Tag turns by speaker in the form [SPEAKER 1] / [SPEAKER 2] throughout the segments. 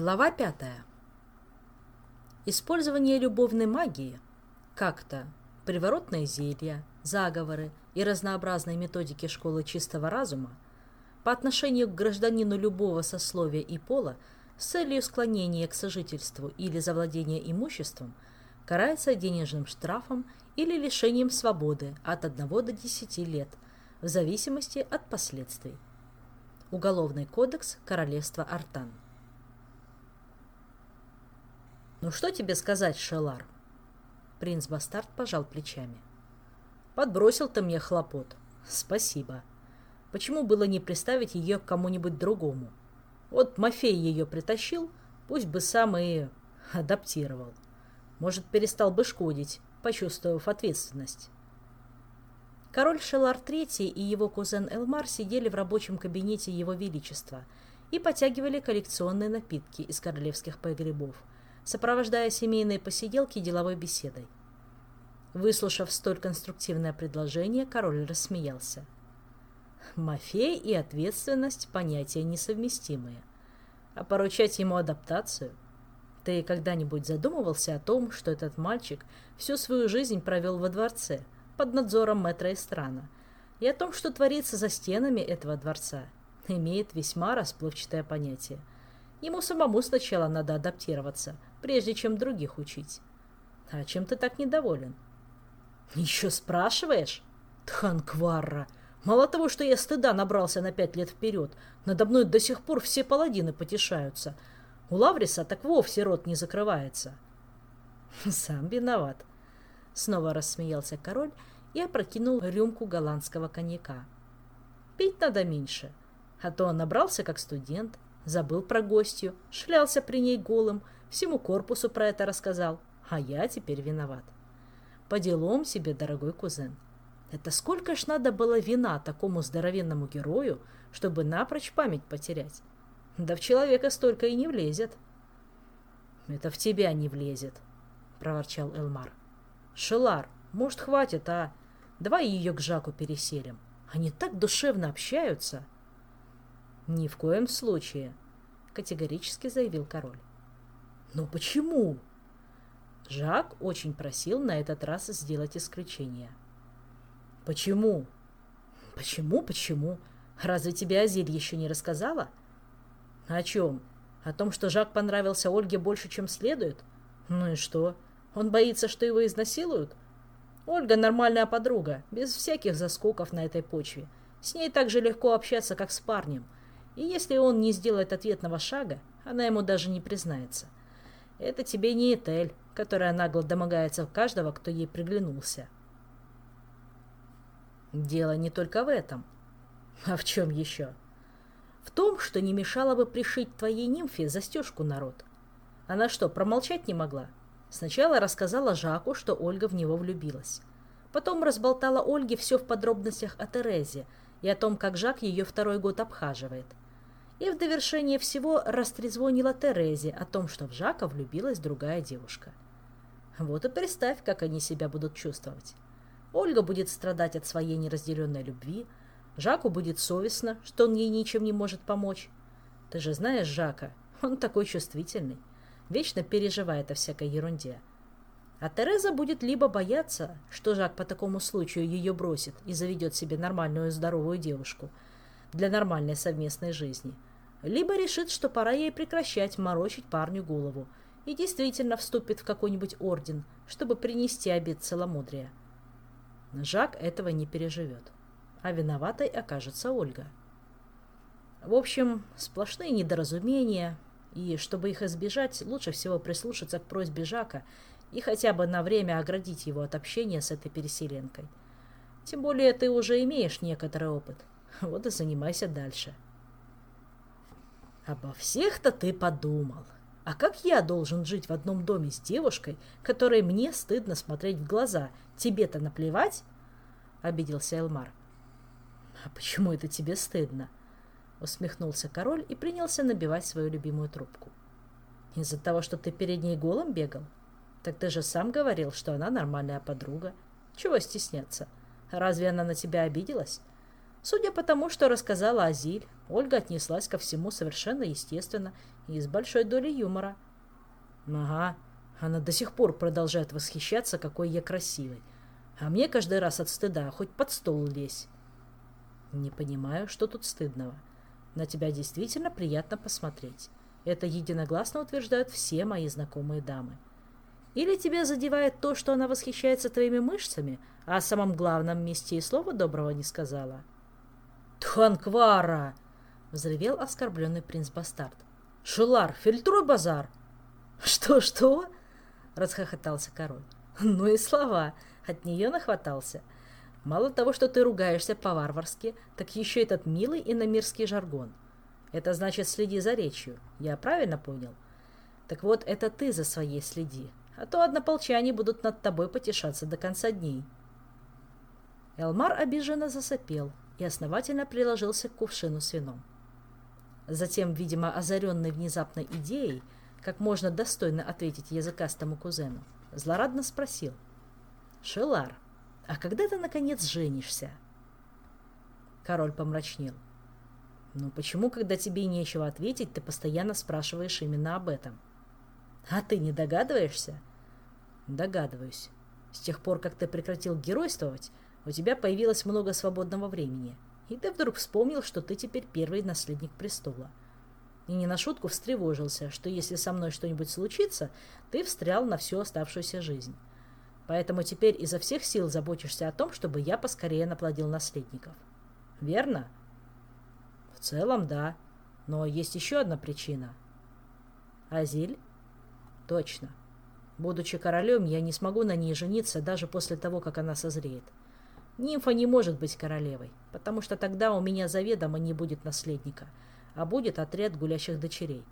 [SPEAKER 1] Глава пятая. Использование любовной магии, как-то приворотные зелья, заговоры и разнообразные методики школы чистого разума по отношению к гражданину любого сословия и пола с целью склонения к сожительству или завладения имуществом карается денежным штрафом или лишением свободы от 1 до 10 лет в зависимости от последствий. Уголовный кодекс Королевства Артан. «Ну что тебе сказать, Шелар?» Принц Бастард пожал плечами. «Подбросил ты мне хлопот. Спасибо. Почему было не приставить ее к кому-нибудь другому? Вот Мафей ее притащил, пусть бы сам и адаптировал. Может, перестал бы шкодить, почувствовав ответственность». Король Шелар III и его кузен Элмар сидели в рабочем кабинете Его Величества и потягивали коллекционные напитки из королевских погребов – сопровождая семейные посиделки деловой беседой. Выслушав столь конструктивное предложение, король рассмеялся. Мафей и ответственность – понятия несовместимые. А поручать ему адаптацию? Ты когда-нибудь задумывался о том, что этот мальчик всю свою жизнь провел во дворце, под надзором мэтра Эстрана, и о том, что творится за стенами этого дворца, имеет весьма расплывчатое понятие. Ему самому сначала надо адаптироваться – прежде чем других учить. А чем ты так недоволен? Еще спрашиваешь? Тханкварра, мало того, что я стыда набрался на пять лет вперед, надо мной до сих пор все паладины потешаются. У Лавриса так вовсе рот не закрывается. Сам виноват. Снова рассмеялся король и опрокинул рюмку голландского коньяка. Пить надо меньше, а то набрался как студент, забыл про гостью, шлялся при ней голым, всему корпусу про это рассказал, а я теперь виноват. По делам себе, дорогой кузен. Это сколько ж надо было вина такому здоровенному герою, чтобы напрочь память потерять? Да в человека столько и не влезет. Это в тебя не влезет, проворчал Элмар. Шелар, может, хватит, а? Давай ее к Жаку переселим. Они так душевно общаются. Ни в коем случае, категорически заявил король. Но почему? Жак очень просил на этот раз сделать исключение. Почему? Почему, почему? Разве тебе Азиль еще не рассказала? О чем? О том, что Жак понравился Ольге больше, чем следует? Ну и что? Он боится, что его изнасилуют? Ольга нормальная подруга, без всяких заскоков на этой почве. С ней так же легко общаться, как с парнем. И если он не сделает ответного шага, она ему даже не признается. — это тебе не Этель, которая нагло домогается каждого, кто ей приглянулся. Дело не только в этом. А в чем еще? В том, что не мешало бы пришить твоей нимфе застежку народ. Она что, промолчать не могла? Сначала рассказала Жаку, что Ольга в него влюбилась. Потом разболтала Ольге все в подробностях о Терезе и о том, как Жак ее второй год обхаживает и в довершение всего растрезвонила Терезе о том, что в Жака влюбилась другая девушка. Вот и представь, как они себя будут чувствовать. Ольга будет страдать от своей неразделенной любви, Жаку будет совестно, что он ей ничем не может помочь. Ты же знаешь Жака, он такой чувствительный, вечно переживает о всякой ерунде. А Тереза будет либо бояться, что Жак по такому случаю ее бросит и заведет себе нормальную здоровую девушку для нормальной совместной жизни – либо решит, что пора ей прекращать морочить парню голову и действительно вступит в какой-нибудь орден, чтобы принести обед целомудрия. Жак этого не переживет, а виноватой окажется Ольга. В общем, сплошные недоразумения, и чтобы их избежать, лучше всего прислушаться к просьбе Жака и хотя бы на время оградить его от общения с этой переселенкой. Тем более ты уже имеешь некоторый опыт, вот и занимайся дальше. — Обо всех-то ты подумал. А как я должен жить в одном доме с девушкой, которой мне стыдно смотреть в глаза? Тебе-то наплевать? Обиделся Элмар. А почему это тебе стыдно? Усмехнулся король и принялся набивать свою любимую трубку. Из-за того, что ты перед ней голым бегал? Так ты же сам говорил, что она нормальная подруга. Чего стесняться? Разве она на тебя обиделась? Судя по тому, что рассказала Азиль, Ольга отнеслась ко всему совершенно естественно и с большой долей юмора. Ага, она до сих пор продолжает восхищаться, какой я красивый. А мне каждый раз от стыда хоть под стол лезь. Не понимаю, что тут стыдного. На тебя действительно приятно посмотреть. Это единогласно утверждают все мои знакомые дамы. Или тебя задевает то, что она восхищается твоими мышцами, а о самом главном месте и слова доброго не сказала? «Тханквара!» — взревел оскорбленный принц-бастард. «Шелар, фильтруй базар!» «Что-что?» — расхохотался король. «Ну и слова, от нее нахватался. Мало того, что ты ругаешься по-варварски, так еще этот милый иномирский жаргон. Это значит «следи за речью». Я правильно понял? Так вот, это ты за своей следи, а то однополчане будут над тобой потешаться до конца дней. Элмар обиженно засопел и основательно приложился к кувшину с вином. Затем, видимо, озаренный внезапной идеей, как можно достойно ответить языкастому кузену, злорадно спросил. «Шелар, а когда ты, наконец, женишься?» Король помрачнел. «Ну почему, когда тебе нечего ответить, ты постоянно спрашиваешь именно об этом?» «А ты не догадываешься?» «Догадываюсь. С тех пор, как ты прекратил геройствовать, у тебя появилось много свободного времени, и ты вдруг вспомнил, что ты теперь первый наследник престола. И не на шутку встревожился, что если со мной что-нибудь случится, ты встрял на всю оставшуюся жизнь. Поэтому теперь изо всех сил заботишься о том, чтобы я поскорее наплодил наследников. Верно? В целом, да. Но есть еще одна причина. Азиль? Точно. Будучи королем, я не смогу на ней жениться даже после того, как она созреет. Нимфа не может быть королевой, потому что тогда у меня заведомо не будет наследника, а будет отряд гулящих дочерей.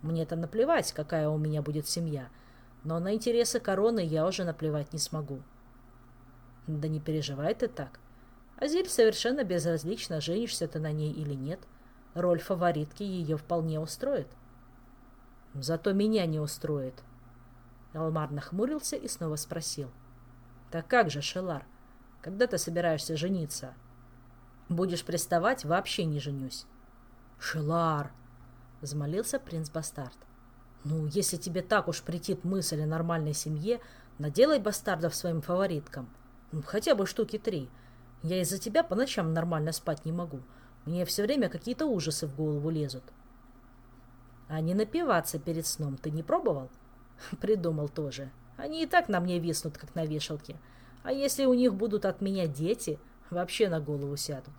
[SPEAKER 1] Мне-то наплевать, какая у меня будет семья, но на интересы короны я уже наплевать не смогу. Да не переживай ты так. Азиль совершенно безразлично, женишься ты на ней или нет. Роль фаворитки ее вполне устроит. Зато меня не устроит. Алмар нахмурился и снова спросил. Так как же, Шелар, когда ты собираешься жениться? Будешь приставать, вообще не женюсь. Шелар, взмолился принц Бастард. Ну, если тебе так уж претит мысль о нормальной семье, наделай бастардов своим фавориткам. Ну, хотя бы штуки три. Я из-за тебя по ночам нормально спать не могу. Мне все время какие-то ужасы в голову лезут. А не напиваться перед сном ты не пробовал? Придумал тоже. Они и так на мне виснут, как на вешалке. — а если у них будут от меня дети, вообще на голову сядут.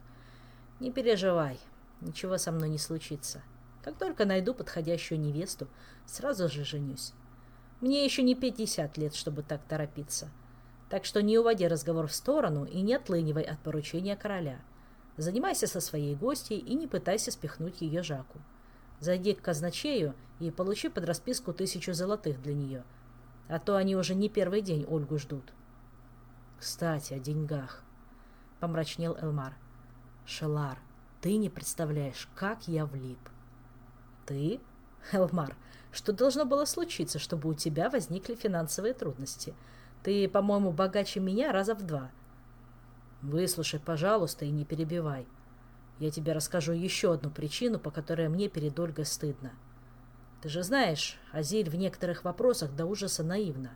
[SPEAKER 1] Не переживай, ничего со мной не случится. Как только найду подходящую невесту, сразу же женюсь. Мне еще не пятьдесят лет, чтобы так торопиться. Так что не уводи разговор в сторону и не отлынивай от поручения короля. Занимайся со своей гостьей и не пытайся спихнуть ее Жаку. Зайди к казначею и получи под расписку тысячу золотых для нее. А то они уже не первый день Ольгу ждут. Кстати, о деньгах. Помрачнел Элмар. Шелар, ты не представляешь, как я влип. Ты? Элмар, что должно было случиться, чтобы у тебя возникли финансовые трудности? Ты, по-моему, богаче меня раза в два. Выслушай, пожалуйста, и не перебивай. Я тебе расскажу еще одну причину, по которой мне перед Ольгой стыдно. Ты же знаешь, Азиль в некоторых вопросах до ужаса наивна.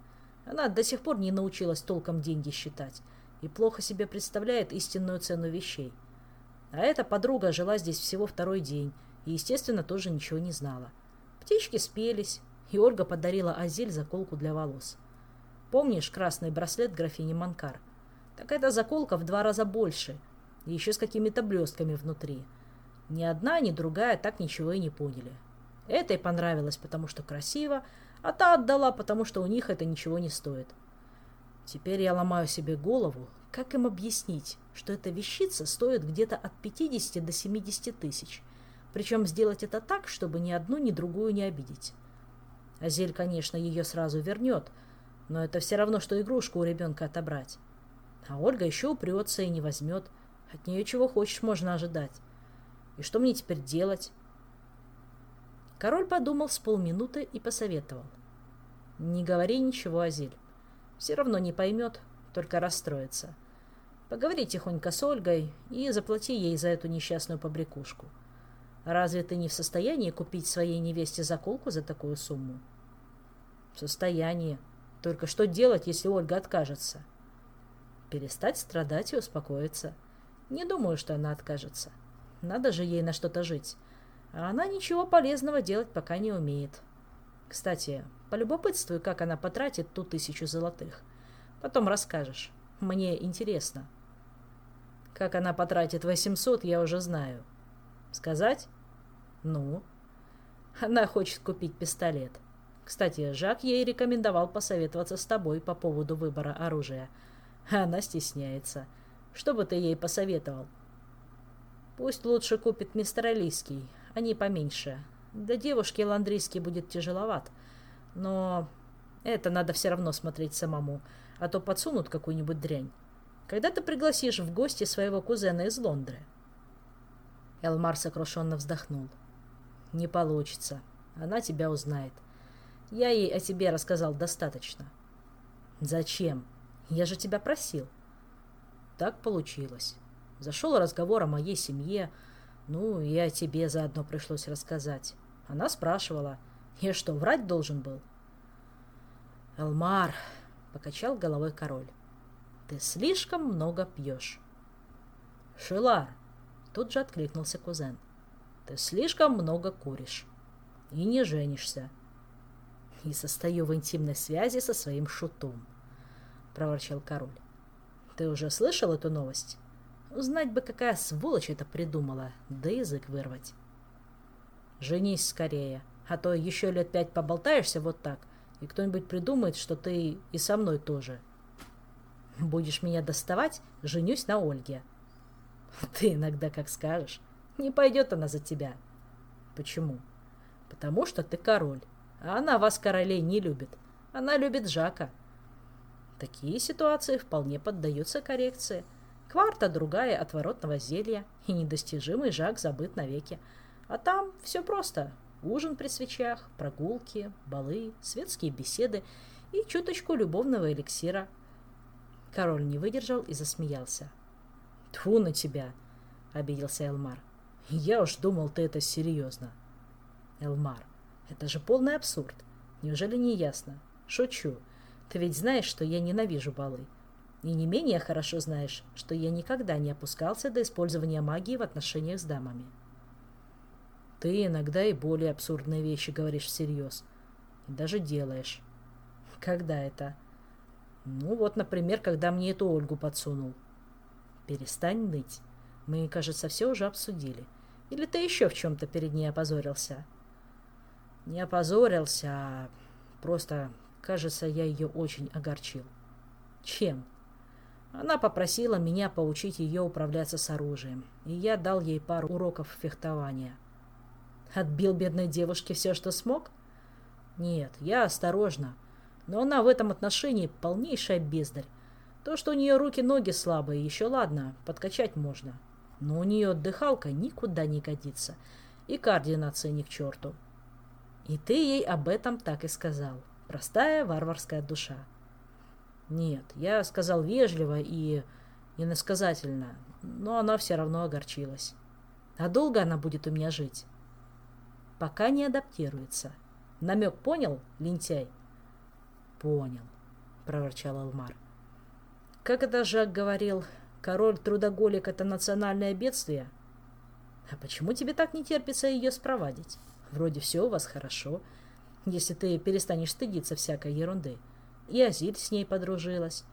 [SPEAKER 1] Она до сих пор не научилась толком деньги считать и плохо себе представляет истинную цену вещей. А эта подруга жила здесь всего второй день и, естественно, тоже ничего не знала. Птички спелись, и Ольга подарила Азель заколку для волос. Помнишь красный браслет графини Манкар? Так эта заколка в два раза больше, и еще с какими-то блестками внутри. Ни одна, ни другая так ничего и не поняли. Этой понравилось, потому что красиво, а та отдала, потому что у них это ничего не стоит. Теперь я ломаю себе голову, как им объяснить, что эта вещица стоит где-то от 50 до 70 тысяч. Причем сделать это так, чтобы ни одну, ни другую не обидеть. Азель, конечно, ее сразу вернет, но это все равно, что игрушку у ребенка отобрать. А Ольга еще упрется и не возьмет. От нее чего хочешь можно ожидать. И что мне теперь делать? Король подумал с полминуты и посоветовал. «Не говори ничего, Азиль. Все равно не поймет, только расстроится. Поговори тихонько с Ольгой и заплати ей за эту несчастную побрякушку. Разве ты не в состоянии купить своей невесте заколку за такую сумму? В состоянии. Только что делать, если Ольга откажется? Перестать страдать и успокоиться. Не думаю, что она откажется. Надо же ей на что-то жить. А она ничего полезного делать пока не умеет. Кстати, полюбопытствуй, как она потратит ту тысячу золотых. Потом расскажешь. Мне интересно. Как она потратит 800, я уже знаю. Сказать? Ну? Она хочет купить пистолет. Кстати, Жак ей рекомендовал посоветоваться с тобой по поводу выбора оружия. Она стесняется. Что бы ты ей посоветовал? Пусть лучше купит мистер Алийский. Они поменьше. Для девушки ландрийский будет тяжеловат. Но это надо все равно смотреть самому, а то подсунут какую-нибудь дрянь. Когда ты пригласишь в гости своего кузена из Лондры?» Элмар сокрушенно вздохнул. «Не получится. Она тебя узнает. Я ей о тебе рассказал достаточно». «Зачем? Я же тебя просил». Так получилось. Зашел разговор о моей семье, ну и о тебе заодно пришлось рассказать. Она спрашивала, я что, врать должен был? «Элмар», — покачал головой король, ты слишком много пьешь. Шилар, тут же откликнулся кузен. Ты слишком много куришь. И не женишься. И состою в интимной связи со своим шутом, проворчал король. Ты уже слышал эту новость? Узнать бы, какая сволочь это придумала, да язык вырвать. Женись скорее, а то еще лет пять поболтаешься вот так, и кто-нибудь придумает, что ты и со мной тоже. Будешь меня доставать, женюсь на Ольге. Ты иногда как скажешь. Не пойдет она за тебя. Почему? Потому что ты король. А она вас, королей, не любит. Она любит Жака. Такие ситуации вполне поддаются коррекции. Кварта другая отворотного зелья, и недостижимый Жак забыт навеки. А там все просто. Ужин при свечах, прогулки, балы, светские беседы и чуточку любовного эликсира – Король не выдержал и засмеялся. «Тьфу на тебя!» — обиделся Элмар. «Я уж думал, ты это серьезно». «Элмар, это же полный абсурд. Неужели не ясно? Шучу. Ты ведь знаешь, что я ненавижу балы. И не менее хорошо знаешь, что я никогда не опускался до использования магии в отношениях с дамами. Ты иногда и более абсурдные вещи говоришь всерьез. И даже делаешь. Когда это? Ну вот, например, когда мне эту Ольгу подсунул. Перестань ныть. Мы, кажется, все уже обсудили. Или ты еще в чем-то перед ней опозорился? Не опозорился, а просто, кажется, я ее очень огорчил. Чем? Она попросила меня поучить ее управляться с оружием, и я дал ей пару уроков фехтования. Отбил бедной девушке все, что смог? Нет, я осторожно, но она в этом отношении полнейшая бездарь. То, что у нее руки-ноги слабые, еще ладно, подкачать можно. Но у нее отдыхалка никуда не годится. И координация ни к черту. И ты ей об этом так и сказал. Простая варварская душа. Нет, я сказал вежливо и иносказательно, но она все равно огорчилась. А долго она будет у меня жить? Пока не адаптируется. Намек понял, лентяй? Понял, проворчал Алмар. Как это Жак говорил, король-трудоголик — это национальное бедствие? А почему тебе так не терпится ее спровадить? Вроде все у вас хорошо, если ты перестанешь стыдиться всякой ерунды. И Азиль с ней подружилась.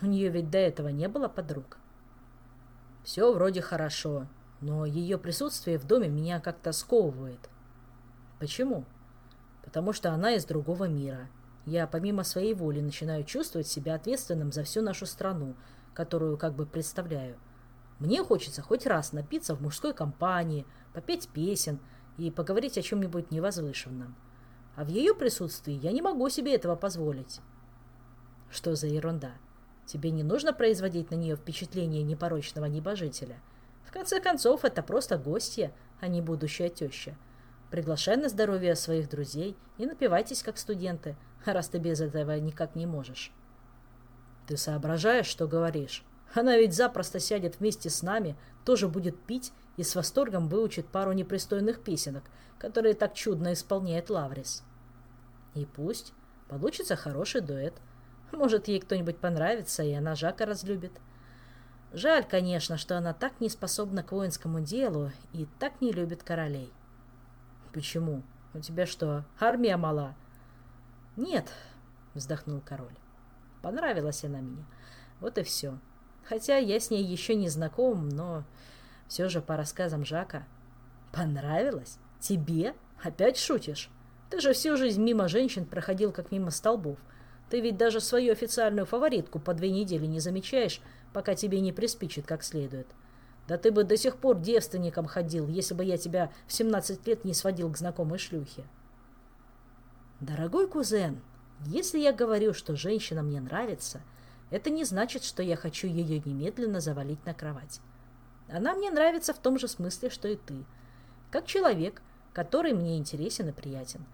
[SPEAKER 1] У нее ведь до этого не было подруг. Все вроде хорошо, но ее присутствие в доме меня как-то сковывает. Почему? Потому что она из другого мира — я помимо своей воли начинаю чувствовать себя ответственным за всю нашу страну, которую как бы представляю. Мне хочется хоть раз напиться в мужской компании, попеть песен и поговорить о чем-нибудь невозвышенном. А в ее присутствии я не могу себе этого позволить. Что за ерунда? Тебе не нужно производить на нее впечатление непорочного небожителя. В конце концов, это просто гостья, а не будущая теща. Приглашай на здоровье своих друзей и напивайтесь, как студенты, раз ты без этого никак не можешь. Ты соображаешь, что говоришь? Она ведь запросто сядет вместе с нами, тоже будет пить и с восторгом выучит пару непристойных песенок, которые так чудно исполняет Лаврис. И пусть получится хороший дуэт. Может, ей кто-нибудь понравится, и она Жака разлюбит. Жаль, конечно, что она так не способна к воинскому делу и так не любит королей. Почему? У тебя что, армия мала? Нет, вздохнул король. Понравилась она мне. Вот и все. Хотя я с ней еще не знаком, но все же по рассказам Жака. Понравилась? Тебе? Опять шутишь? Ты же всю жизнь мимо женщин проходил, как мимо столбов. Ты ведь даже свою официальную фаворитку по две недели не замечаешь, пока тебе не приспичит как следует. Да ты бы до сих пор девственником ходил, если бы я тебя в 17 лет не сводил к знакомой шлюхе. Дорогой кузен, если я говорю, что женщина мне нравится, это не значит, что я хочу ее немедленно завалить на кровать. Она мне нравится в том же смысле, что и ты. Как человек, который мне интересен и приятен.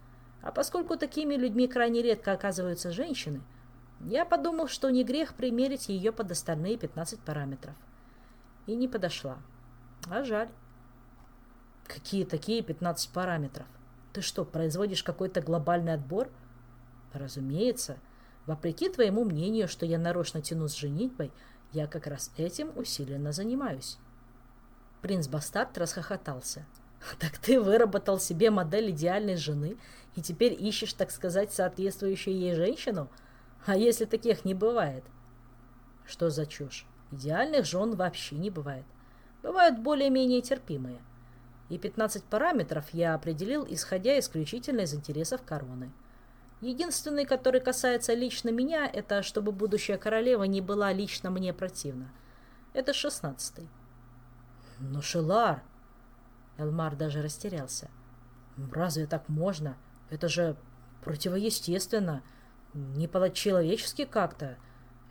[SPEAKER 1] А поскольку такими людьми крайне редко оказываются женщины, я подумал, что не грех примерить ее под остальные 15 параметров. И не подошла. А жаль. Какие такие 15 параметров? Ты что, производишь какой-то глобальный отбор? Разумеется. Вопреки твоему мнению, что я нарочно тяну с женитьбой, я как раз этим усиленно занимаюсь. Принц Бастард расхохотался. Так ты выработал себе модель идеальной жены и теперь ищешь, так сказать, соответствующую ей женщину? А если таких не бывает? Что за чушь? Идеальных жен вообще не бывает. Бывают более-менее терпимые. И 15 параметров я определил, исходя исключительно из интересов короны. Единственный, который касается лично меня, это чтобы будущая королева не была лично мне противна. Это шестнадцатый. Но Шелар, Элмар даже растерялся. «Разве так можно? Это же противоестественно, не по-человечески как-то.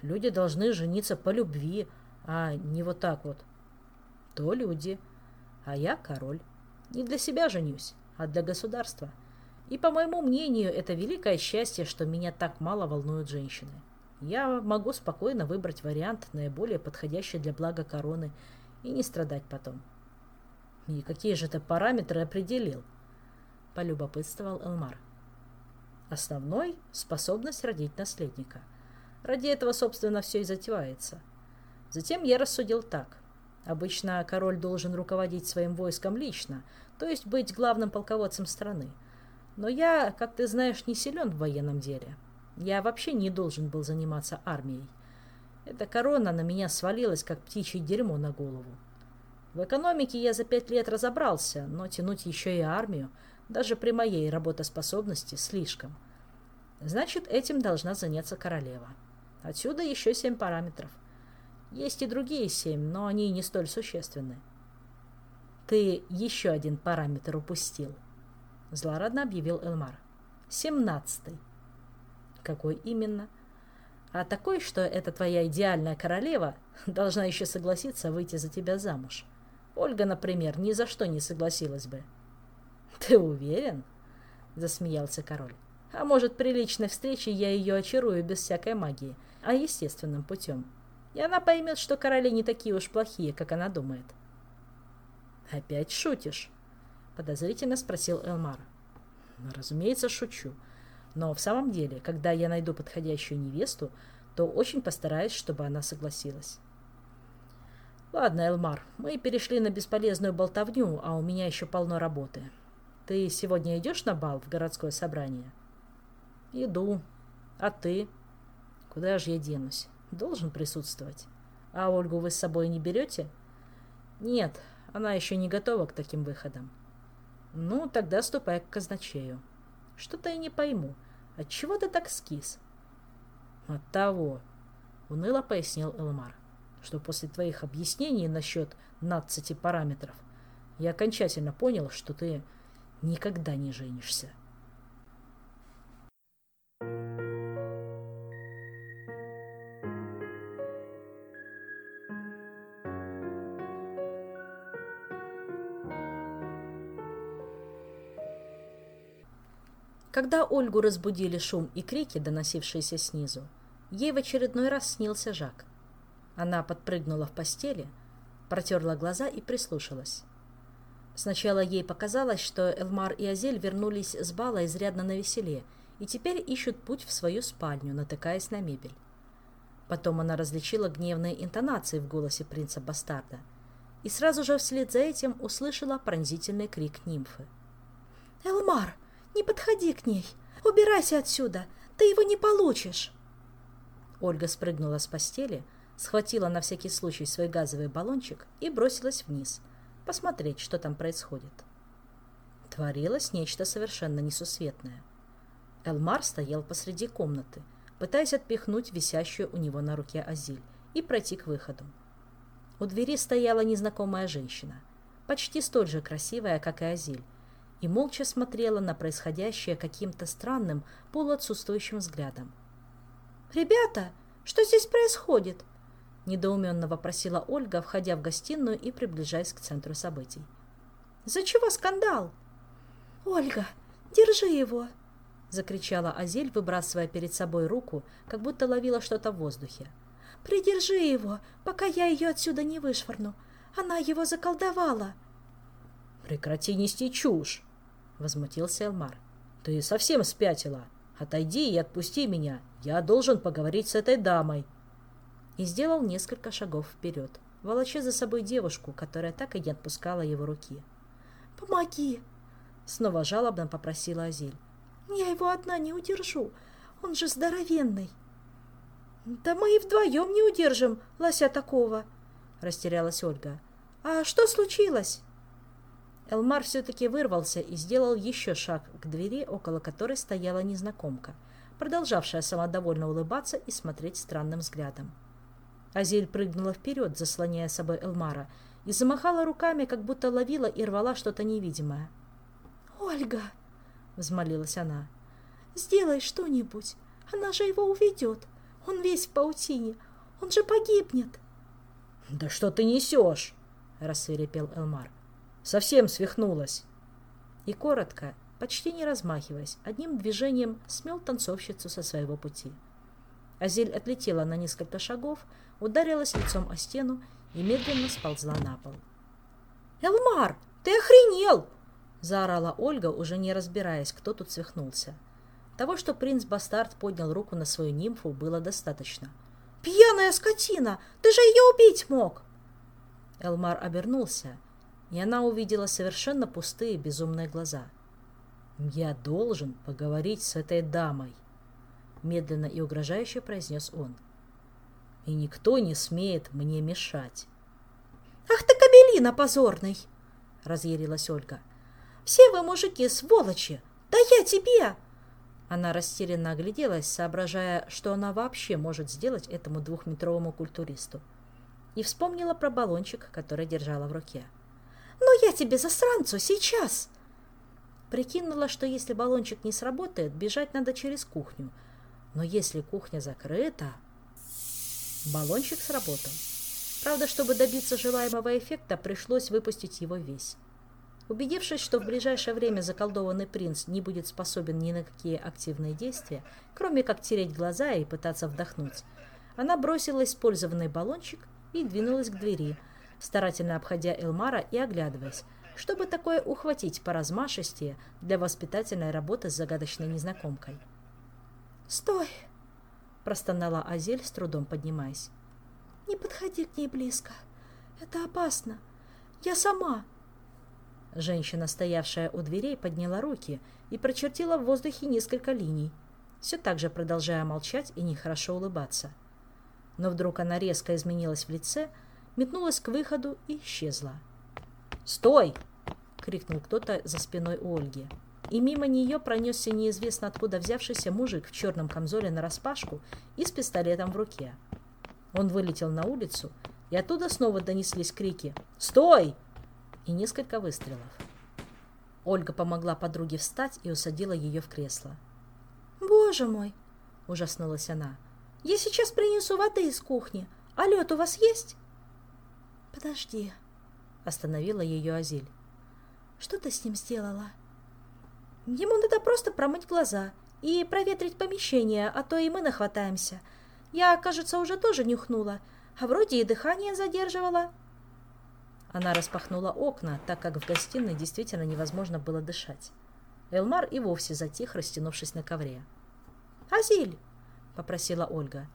[SPEAKER 1] Люди должны жениться по любви, а не вот так вот». «То люди, а я король. Не для себя женюсь, а для государства. И, по моему мнению, это великое счастье, что меня так мало волнуют женщины. Я могу спокойно выбрать вариант, наиболее подходящий для блага короны, и не страдать потом». «И какие же ты параметры определил?» – полюбопытствовал Элмар. «Основной – способность родить наследника. Ради этого, собственно, все и затевается. Затем я рассудил так. Обычно король должен руководить своим войском лично, то есть быть главным полководцем страны. Но я, как ты знаешь, не силен в военном деле. Я вообще не должен был заниматься армией. Эта корона на меня свалилась, как птичье дерьмо на голову. В экономике я за пять лет разобрался, но тянуть еще и армию, даже при моей работоспособности, слишком. Значит, этим должна заняться королева. Отсюда еще семь параметров. Есть и другие семь, но они не столь существенны. Ты еще один параметр упустил. Злорадно объявил Элмар. Семнадцатый. Какой именно? А такой, что эта твоя идеальная королева должна еще согласиться выйти за тебя замуж. Ольга, например, ни за что не согласилась бы. «Ты уверен?» – засмеялся король. «А может, при личной встрече я ее очарую без всякой магии, а естественным путем. И она поймет, что короли не такие уж плохие, как она думает». «Опять шутишь?» – подозрительно спросил Элмар. «Разумеется, шучу. Но в самом деле, когда я найду подходящую невесту, то очень постараюсь, чтобы она согласилась». Ладно, Элмар, мы перешли на бесполезную болтовню, а у меня еще полно работы. Ты сегодня идешь на бал в городское собрание? Иду. А ты? Куда же я денусь? Должен присутствовать. А Ольгу вы с собой не берете? Нет, она еще не готова к таким выходам. Ну, тогда ступай к казначею. Что-то я не пойму. Отчего ты так скис? От того, уныло пояснил Элмар что после твоих объяснений насчет 12 параметров я окончательно понял, что ты никогда не женишься. Когда Ольгу разбудили шум и крики, доносившиеся снизу, ей в очередной раз снился Жак – Она подпрыгнула в постели, протерла глаза и прислушалась. Сначала ей показалось, что Элмар и Азель вернулись с бала изрядно навеселе и теперь ищут путь в свою спальню, натыкаясь на мебель. Потом она различила гневные интонации в голосе принца-бастарда и сразу же вслед за этим услышала пронзительный крик нимфы.
[SPEAKER 2] «Элмар, не подходи к ней! Убирайся отсюда! Ты его не получишь!»
[SPEAKER 1] Ольга спрыгнула с постели, схватила на всякий случай свой газовый баллончик и бросилась вниз, посмотреть, что там происходит. Творилось нечто совершенно несусветное. Элмар стоял посреди комнаты, пытаясь отпихнуть висящую у него на руке Азиль и пройти к выходу. У двери стояла незнакомая женщина, почти столь же красивая, как и Азиль, и молча смотрела на происходящее каким-то странным, полуотсутствующим взглядом.
[SPEAKER 2] «Ребята, что здесь происходит?»
[SPEAKER 1] — недоуменно вопросила Ольга, входя в гостиную и приближаясь к центру событий.
[SPEAKER 2] «За чего скандал?» «Ольга, держи его!» — закричала Азель, выбрасывая перед собой руку, как будто ловила что-то в воздухе. «Придержи его, пока я ее отсюда не вышвырну. Она его заколдовала!»
[SPEAKER 1] «Прекрати нести чушь!» — возмутился Элмар. «Ты совсем спятила!» Отойди и отпусти меня. Я должен поговорить с этой дамой. И сделал несколько шагов вперед, волоча за собой девушку, которая так и не отпускала его руки.
[SPEAKER 2] «Помоги!»
[SPEAKER 1] — снова жалобно попросила Азиль.
[SPEAKER 2] «Я его одна не удержу. Он же здоровенный!»
[SPEAKER 1] «Да мы и вдвоем не удержим лося такого!» — растерялась Ольга. «А что случилось?» Элмар все-таки вырвался и сделал еще шаг к двери, около которой стояла незнакомка, продолжавшая самодовольно улыбаться и смотреть странным взглядом. Азель прыгнула вперед, заслоняя собой Элмара, и замахала руками, как будто ловила и рвала что-то невидимое.
[SPEAKER 2] «Ольга!» — взмолилась она. «Сделай что-нибудь! Она же его уведет! Он весь в паутине! Он же погибнет!»
[SPEAKER 1] «Да что ты несешь?» — рассверепел Элмар. Совсем свихнулась. И коротко, почти не размахиваясь, одним движением смел танцовщицу со своего пути. Азель отлетела на несколько шагов, ударилась лицом о стену и медленно сползла на пол.
[SPEAKER 2] «Элмар, ты охренел!»
[SPEAKER 1] — заорала Ольга, уже не разбираясь, кто тут свихнулся. Того, что принц-бастард поднял руку на свою нимфу, было достаточно.
[SPEAKER 2] «Пьяная скотина! Ты же ее убить мог!»
[SPEAKER 1] Элмар обернулся и она увидела совершенно пустые безумные глаза. «Я должен поговорить с этой дамой», — медленно и угрожающе произнес он. «И никто не смеет мне мешать».
[SPEAKER 2] «Ах ты, кабелина позорный!» — разъярилась Ольга. «Все вы, мужики, сволочи! Да я тебе!»
[SPEAKER 1] Она растерянно огляделась, соображая, что она вообще может сделать этому двухметровому культуристу. И вспомнила про баллончик, который держала в руке.
[SPEAKER 2] — но я тебе засранцу сейчас!»
[SPEAKER 1] Прикинула, что если баллончик не сработает, бежать надо через кухню. Но если кухня закрыта... Баллончик сработал. Правда, чтобы добиться желаемого эффекта, пришлось выпустить его весь. Убедившись, что в ближайшее время заколдованный принц не будет способен ни на какие активные действия, кроме как тереть глаза и пытаться вдохнуть, она бросила использованный баллончик и двинулась к двери, старательно обходя Элмара и оглядываясь, чтобы такое ухватить по размашистее для воспитательной работы с загадочной незнакомкой.
[SPEAKER 2] «Стой!»
[SPEAKER 1] – простонала Азель, с трудом поднимаясь.
[SPEAKER 2] «Не подходи к ней близко. Это опасно. Я сама!»
[SPEAKER 1] Женщина, стоявшая у дверей, подняла руки и прочертила в воздухе несколько линий, все так же продолжая молчать и нехорошо улыбаться. Но вдруг она резко изменилась в лице – метнулась к выходу и исчезла. «Стой!» — крикнул кто-то за спиной у Ольги. И мимо нее пронесся неизвестно откуда взявшийся мужик в черном камзоле нараспашку и с пистолетом в руке. Он вылетел на улицу, и оттуда снова донеслись крики «Стой!» и несколько выстрелов. Ольга помогла подруге встать и усадила ее в кресло.
[SPEAKER 2] «Боже мой!»
[SPEAKER 1] – ужаснулась она.
[SPEAKER 2] «Я сейчас принесу воды из кухни. А лед у вас есть?» «Подожди», — остановила ее Азиль. «Что ты с ним сделала?» «Ему надо просто промыть глаза и проветрить помещение, а то и мы нахватаемся. Я, кажется, уже тоже нюхнула. А вроде и дыхание задерживала.
[SPEAKER 1] Она распахнула окна, так как в гостиной действительно невозможно было дышать. Элмар и вовсе затих, растянувшись на ковре.
[SPEAKER 2] «Азиль!» — попросила Ольга.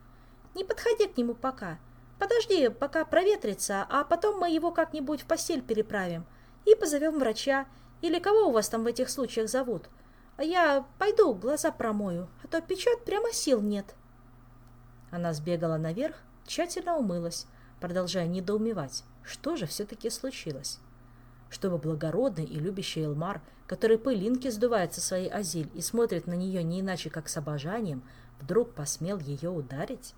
[SPEAKER 2] «Не подходи к нему пока. Подожди, пока проветрится, а потом мы его как-нибудь в постель переправим и позовем врача. Или кого у вас там в этих случаях зовут? А я пойду глаза промою, а то печет прямо сил нет».
[SPEAKER 1] Она сбегала наверх, тщательно умылась, продолжая недоумевать, что же все-таки случилось. Чтобы благородный и любящий Элмар, который пылинки сдувает со своей Азиль и смотрит на нее не иначе, как с обожанием, вдруг посмел ее ударить?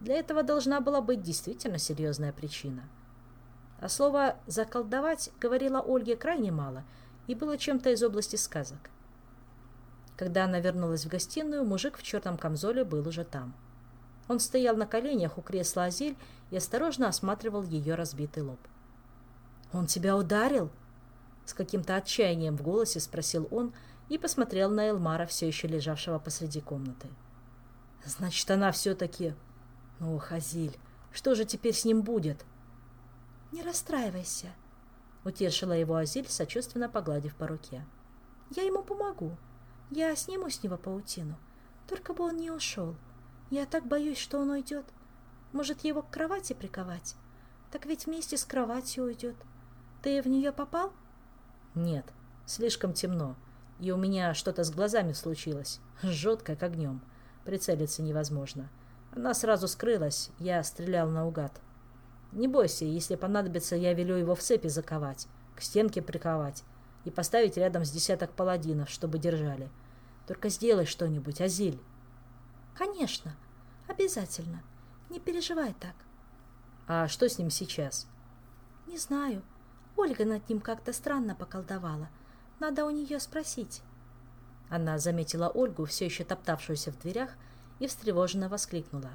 [SPEAKER 1] Для этого должна была быть действительно серьезная причина. А слово «заколдовать» говорила Ольге крайне мало и было чем-то из области сказок. Когда она вернулась в гостиную, мужик в черном камзоле был уже там. Он стоял на коленях у кресла Азиль и осторожно осматривал ее разбитый лоб. «Он тебя ударил?» С каким-то отчаянием в голосе спросил он и посмотрел на Элмара, все еще лежавшего посреди комнаты. «Значит, она все-таки...» «Ох, Азиль, что же теперь с ним будет?»
[SPEAKER 2] «Не расстраивайся», —
[SPEAKER 1] утешила его Азиль, сочувственно погладив по руке.
[SPEAKER 2] «Я ему помогу. Я сниму с него паутину. Только бы он не ушел. Я так боюсь, что он уйдет. Может, его к кровати приковать? Так ведь вместе с кроватью уйдет. Ты в нее попал?
[SPEAKER 1] Нет, слишком темно. И у меня что-то с глазами случилось. Жжет, как огнем. Прицелиться невозможно. Она сразу скрылась, я стрелял наугад. Не бойся, если понадобится, я велю его в цепи заковать, к стенке приковать и поставить рядом с десяток паладинов, чтобы держали. Только сделай что-нибудь, Азиль.
[SPEAKER 2] Конечно, обязательно. Не переживай так.
[SPEAKER 1] А что с ним сейчас?
[SPEAKER 2] Не знаю. Ольга над ним как-то странно поколдовала. Надо у нее спросить.
[SPEAKER 1] Она заметила Ольгу, все еще топтавшуюся в дверях, и встревоженно воскликнула.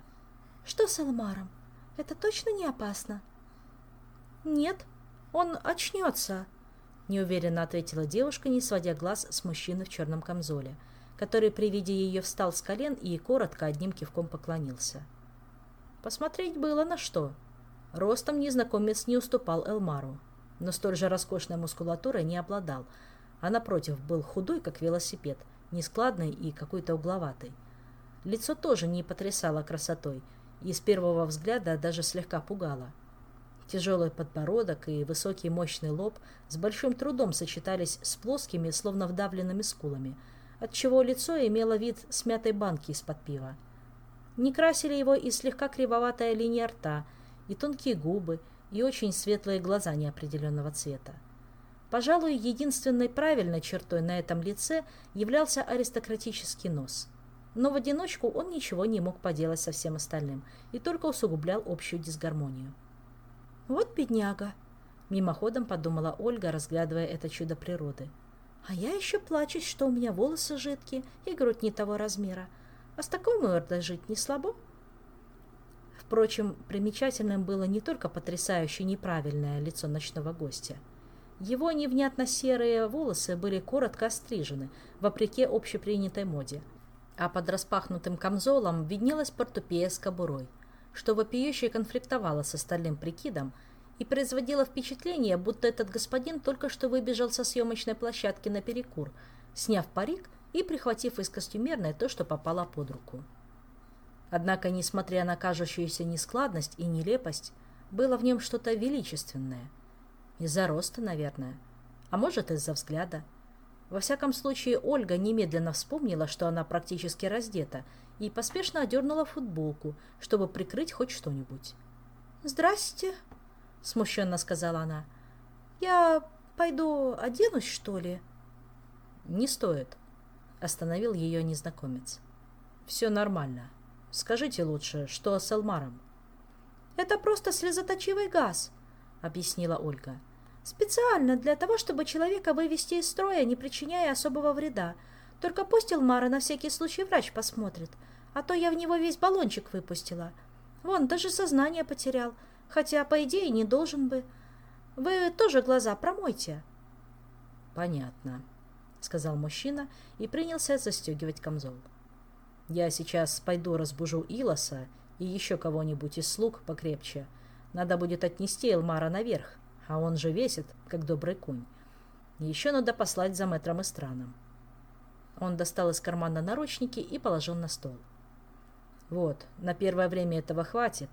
[SPEAKER 2] «Что с Элмаром? Это точно не опасно?» «Нет, он очнется», — неуверенно ответила девушка, не сводя глаз с мужчины в черном камзоле — который при виде ее встал с колен и коротко одним кивком поклонился.
[SPEAKER 1] Посмотреть было на что. Ростом незнакомец не уступал Элмару, но столь же роскошной мускулатурой не обладал, а напротив был худой, как велосипед, нескладный и какой-то угловатый. Лицо тоже не потрясало красотой, и с первого взгляда даже слегка пугало. Тяжелый подбородок и высокий мощный лоб с большим трудом сочетались с плоскими, словно вдавленными скулами – отчего лицо имело вид смятой банки из-под пива. Не красили его и слегка кривоватая линия рта, и тонкие губы, и очень светлые глаза неопределенного цвета. Пожалуй, единственной правильной чертой на этом лице являлся аристократический нос. Но в одиночку он ничего не мог поделать со всем остальным и только усугублял общую дисгармонию.
[SPEAKER 2] «Вот бедняга!»
[SPEAKER 1] – мимоходом подумала Ольга, разглядывая это чудо природы –
[SPEAKER 2] а я еще плачусь, что у меня волосы жидкие и грудь не того размера. А с такой мордой жить не слабо.
[SPEAKER 1] Впрочем, примечательным было не только потрясающе неправильное лицо ночного гостя. Его невнятно серые волосы были коротко острижены, вопреки общепринятой моде. А под распахнутым камзолом виднелась портупея с кобурой, что вопиюще конфликтовало с остальным прикидом – и производило впечатление, будто этот господин только что выбежал со съемочной площадки на перекур, сняв парик и прихватив из костюмерной то, что попало под руку. Однако, несмотря на кажущуюся нескладность и нелепость, было в нем что-то величественное. Из-за роста, наверное. А может, из-за взгляда. Во всяком случае, Ольга немедленно вспомнила, что она практически раздета, и поспешно одернула футболку, чтобы прикрыть хоть что-нибудь.
[SPEAKER 2] «Здрасте!» — смущенно сказала она. «Я пойду оденусь, что ли?»
[SPEAKER 1] «Не стоит», — остановил ее незнакомец. «Все нормально. Скажите лучше, что с Элмаром?»
[SPEAKER 2] «Это просто слезоточивый газ», — объяснила Ольга. «Специально для того, чтобы человека вывести из строя, не причиняя особого вреда. Только пусть Элмара на всякий случай врач посмотрит, а то я в него весь баллончик выпустила. Вон, даже сознание потерял. Хотя, по идее, не должен бы. Вы тоже глаза промойте.
[SPEAKER 1] Понятно, сказал мужчина и принялся застегивать камзол. Я сейчас пойду разбужу Илоса и еще кого-нибудь из слуг покрепче. Надо будет отнести Элмара наверх, а он же весит, как добрый конь. Еще надо послать за мэтром и страном. Он достал из кармана наручники и положил на стол. Вот, на первое время этого хватит,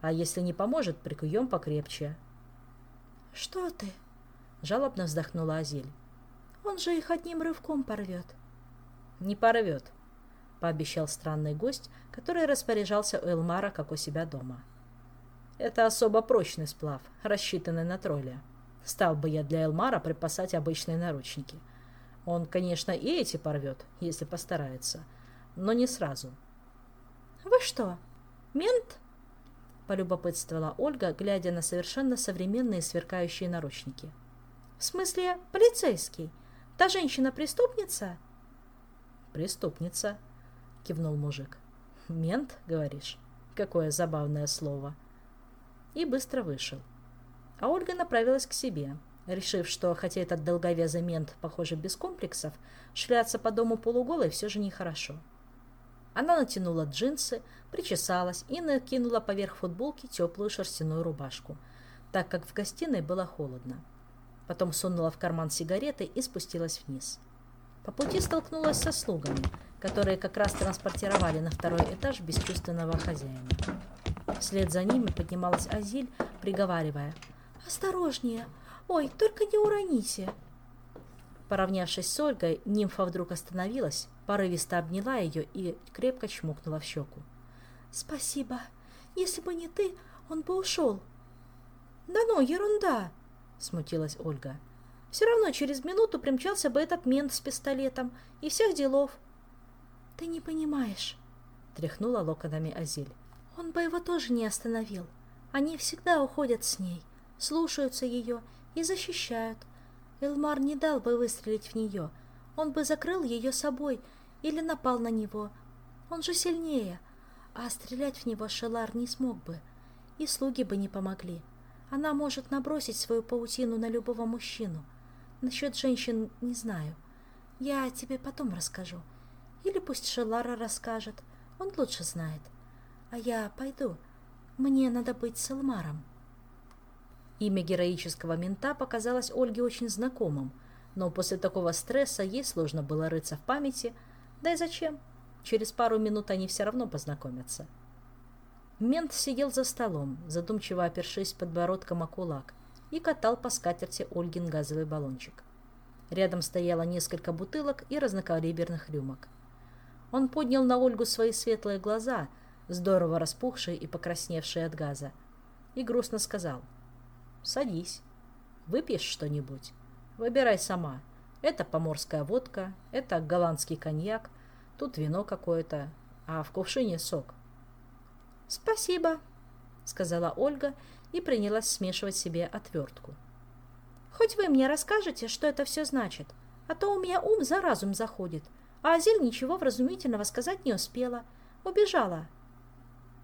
[SPEAKER 1] а если не поможет, прикуем покрепче.
[SPEAKER 2] Что ты?
[SPEAKER 1] Жалобно вздохнула Азиль.
[SPEAKER 2] Он же их одним рывком порвет.
[SPEAKER 1] Не порвет, пообещал странный гость, который распоряжался у Элмара, как у себя дома. Это особо прочный сплав, рассчитанный на тролля. Стал бы я для Элмара припасать обычные наручники. Он, конечно, и эти порвет, если постарается, но не сразу.
[SPEAKER 2] «Вы что, мент?» — полюбопытствовала Ольга, глядя на совершенно современные сверкающие наручники. «В смысле, полицейский? Та женщина-преступница?»
[SPEAKER 1] «Преступница», — кивнул мужик. «Мент, говоришь? Какое забавное слово». И быстро вышел. А Ольга направилась к себе, решив, что, хотя этот долговязый мент, похоже, без комплексов, шляться по дому полуголой все же нехорошо. Она натянула джинсы, причесалась и накинула поверх футболки теплую шерстяную рубашку, так как в гостиной было холодно. Потом сунула в карман сигареты и спустилась вниз. По пути столкнулась со слугами, которые как раз транспортировали на второй этаж бесчувственного хозяина. Вслед за ними поднималась Азиль, приговаривая
[SPEAKER 2] «Осторожнее! Ой, только не уроните!»
[SPEAKER 1] Поравнявшись с Ольгой, нимфа вдруг остановилась, порывисто обняла ее и крепко чмокнула в щеку.
[SPEAKER 2] «Спасибо. Если бы не ты, он бы ушел». «Да ну, ерунда!» — смутилась Ольга. «Все равно через минуту примчался бы этот мент с пистолетом и всех делов». «Ты не понимаешь», — тряхнула локонами Азиль. «Он бы его тоже не остановил. Они всегда уходят с ней, слушаются ее и защищают. Элмар не дал бы выстрелить в нее — он бы закрыл ее собой или напал на него. Он же сильнее, а стрелять в него Шелар не смог бы, и слуги бы не помогли. Она может набросить свою паутину на любого мужчину. Насчет женщин не знаю. Я тебе потом расскажу. Или пусть Шелара расскажет, он лучше знает. А я пойду. Мне надо быть с Элмаром.
[SPEAKER 1] Имя героического мента показалось Ольге очень знакомым, но после такого стресса ей сложно было рыться в памяти, да и зачем? Через пару минут они все равно познакомятся. Мент сидел за столом, задумчиво опершись подбородком о кулак, и катал по скатерти Ольгин газовый баллончик. Рядом стояло несколько бутылок и разнокалиберных рюмок. Он поднял на Ольгу свои светлые глаза, здорово распухшие и покрасневшие от газа, и грустно сказал «Садись, выпьешь что-нибудь?» Выбирай сама. Это поморская водка, это голландский коньяк, тут вино какое-то, а в кувшине сок.
[SPEAKER 2] «Спасибо», — сказала Ольга и принялась смешивать себе отвертку. «Хоть вы мне расскажете, что это все значит, а то у меня ум за разум заходит, а Азиль ничего вразумительного сказать не успела, убежала».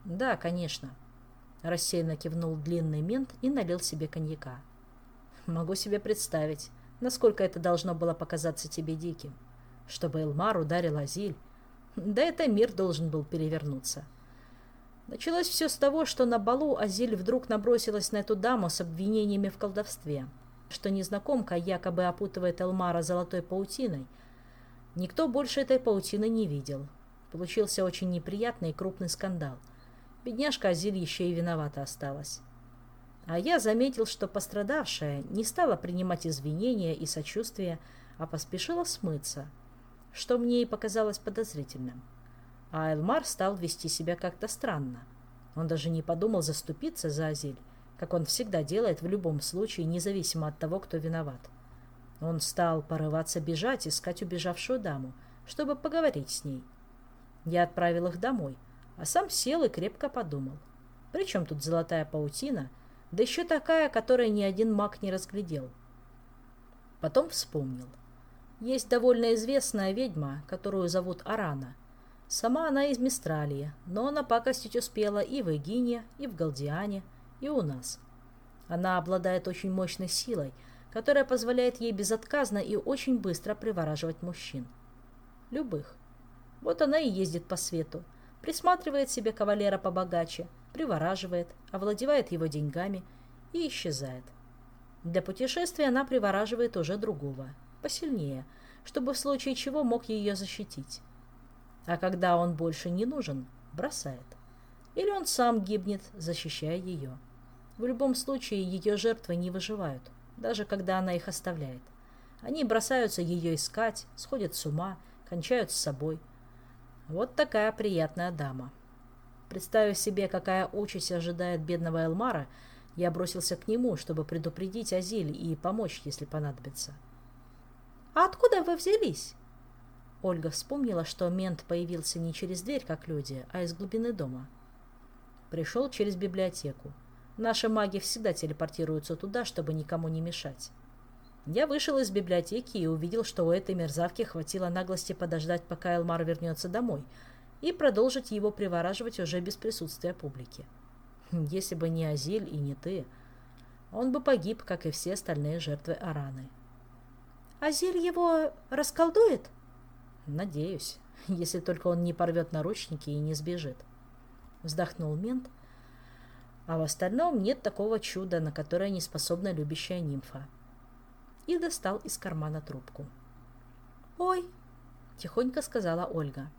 [SPEAKER 1] «Да, конечно», — рассеянно кивнул длинный мент и налил себе коньяка. «Могу себе представить, насколько это должно было показаться тебе диким. Чтобы Элмар ударил Азиль. Да это мир должен был перевернуться. Началось все с того, что на балу Азиль вдруг набросилась на эту даму с обвинениями в колдовстве, что незнакомка якобы опутывает Элмара золотой паутиной. Никто больше этой паутины не видел. Получился очень неприятный и крупный скандал. Бедняжка Азиль еще и виновата осталась. А я заметил, что пострадавшая не стала принимать извинения и сочувствия, а поспешила смыться, что мне и показалось подозрительным. А Элмар стал вести себя как-то странно. Он даже не подумал заступиться за Азель, как он всегда делает в любом случае, независимо от того, кто виноват. Он стал порываться бежать, искать убежавшую даму, чтобы поговорить с ней. Я отправил их домой, а сам сел и крепко подумал. Причем тут золотая паутина — да еще такая, которую ни один маг не разглядел. Потом вспомнил. Есть довольно известная ведьма, которую зовут Арана. Сама она из Мистралии, но напакостить успела и в Эгине, и в Галдиане, и у нас. Она обладает очень мощной силой, которая позволяет ей безотказно и очень быстро привораживать мужчин. Любых. Вот она и ездит по свету, присматривает себе кавалера побогаче, привораживает, овладевает его деньгами и исчезает. Для путешествия она привораживает уже другого, посильнее, чтобы в случае чего мог ее защитить. А когда он больше не нужен, бросает. Или он сам гибнет, защищая ее. В любом случае ее жертвы не выживают, даже когда она их оставляет. Они бросаются ее искать, сходят с ума, кончают с собой. Вот такая приятная дама. Представив себе, какая участь ожидает бедного Элмара, я бросился к нему, чтобы предупредить Азиль и помочь, если понадобится.
[SPEAKER 2] «А откуда вы взялись?»
[SPEAKER 1] Ольга вспомнила, что мент появился не через дверь, как люди, а из глубины дома. Пришел через библиотеку. Наши маги всегда телепортируются туда, чтобы никому не мешать. Я вышел из библиотеки и увидел, что у этой мерзавки хватило наглости подождать, пока Элмар вернется домой, и продолжить его привораживать уже без присутствия публики. Если бы не Азиль и не ты, он бы погиб, как и все остальные жертвы Араны.
[SPEAKER 2] «Азиль его расколдует?»
[SPEAKER 1] «Надеюсь, если только он не порвет наручники и не сбежит». Вздохнул мент, а в остальном нет такого чуда, на которое не способна любящая нимфа и достал из кармана трубку.
[SPEAKER 2] «Ой!»
[SPEAKER 1] – тихонько сказала Ольга.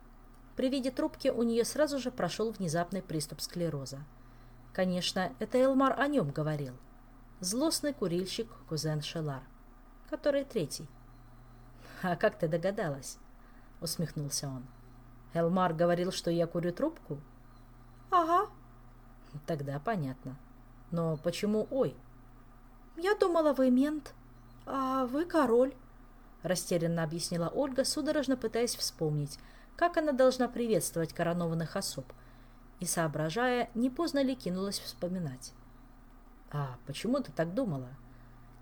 [SPEAKER 1] При виде трубки у нее сразу же прошел внезапный приступ склероза. Конечно, это Элмар о нем говорил. Злостный курильщик кузен Шелар, который третий. «А как ты догадалась?» – усмехнулся он. «Элмар говорил, что я курю трубку?»
[SPEAKER 2] «Ага».
[SPEAKER 1] «Тогда понятно. Но почему ой?»
[SPEAKER 2] «Я думала, вы мент». «А вы король», —
[SPEAKER 1] растерянно объяснила Ольга, судорожно пытаясь вспомнить, как она должна приветствовать коронованных особ, и, соображая, не поздно ли кинулась вспоминать. «А почему ты так думала?»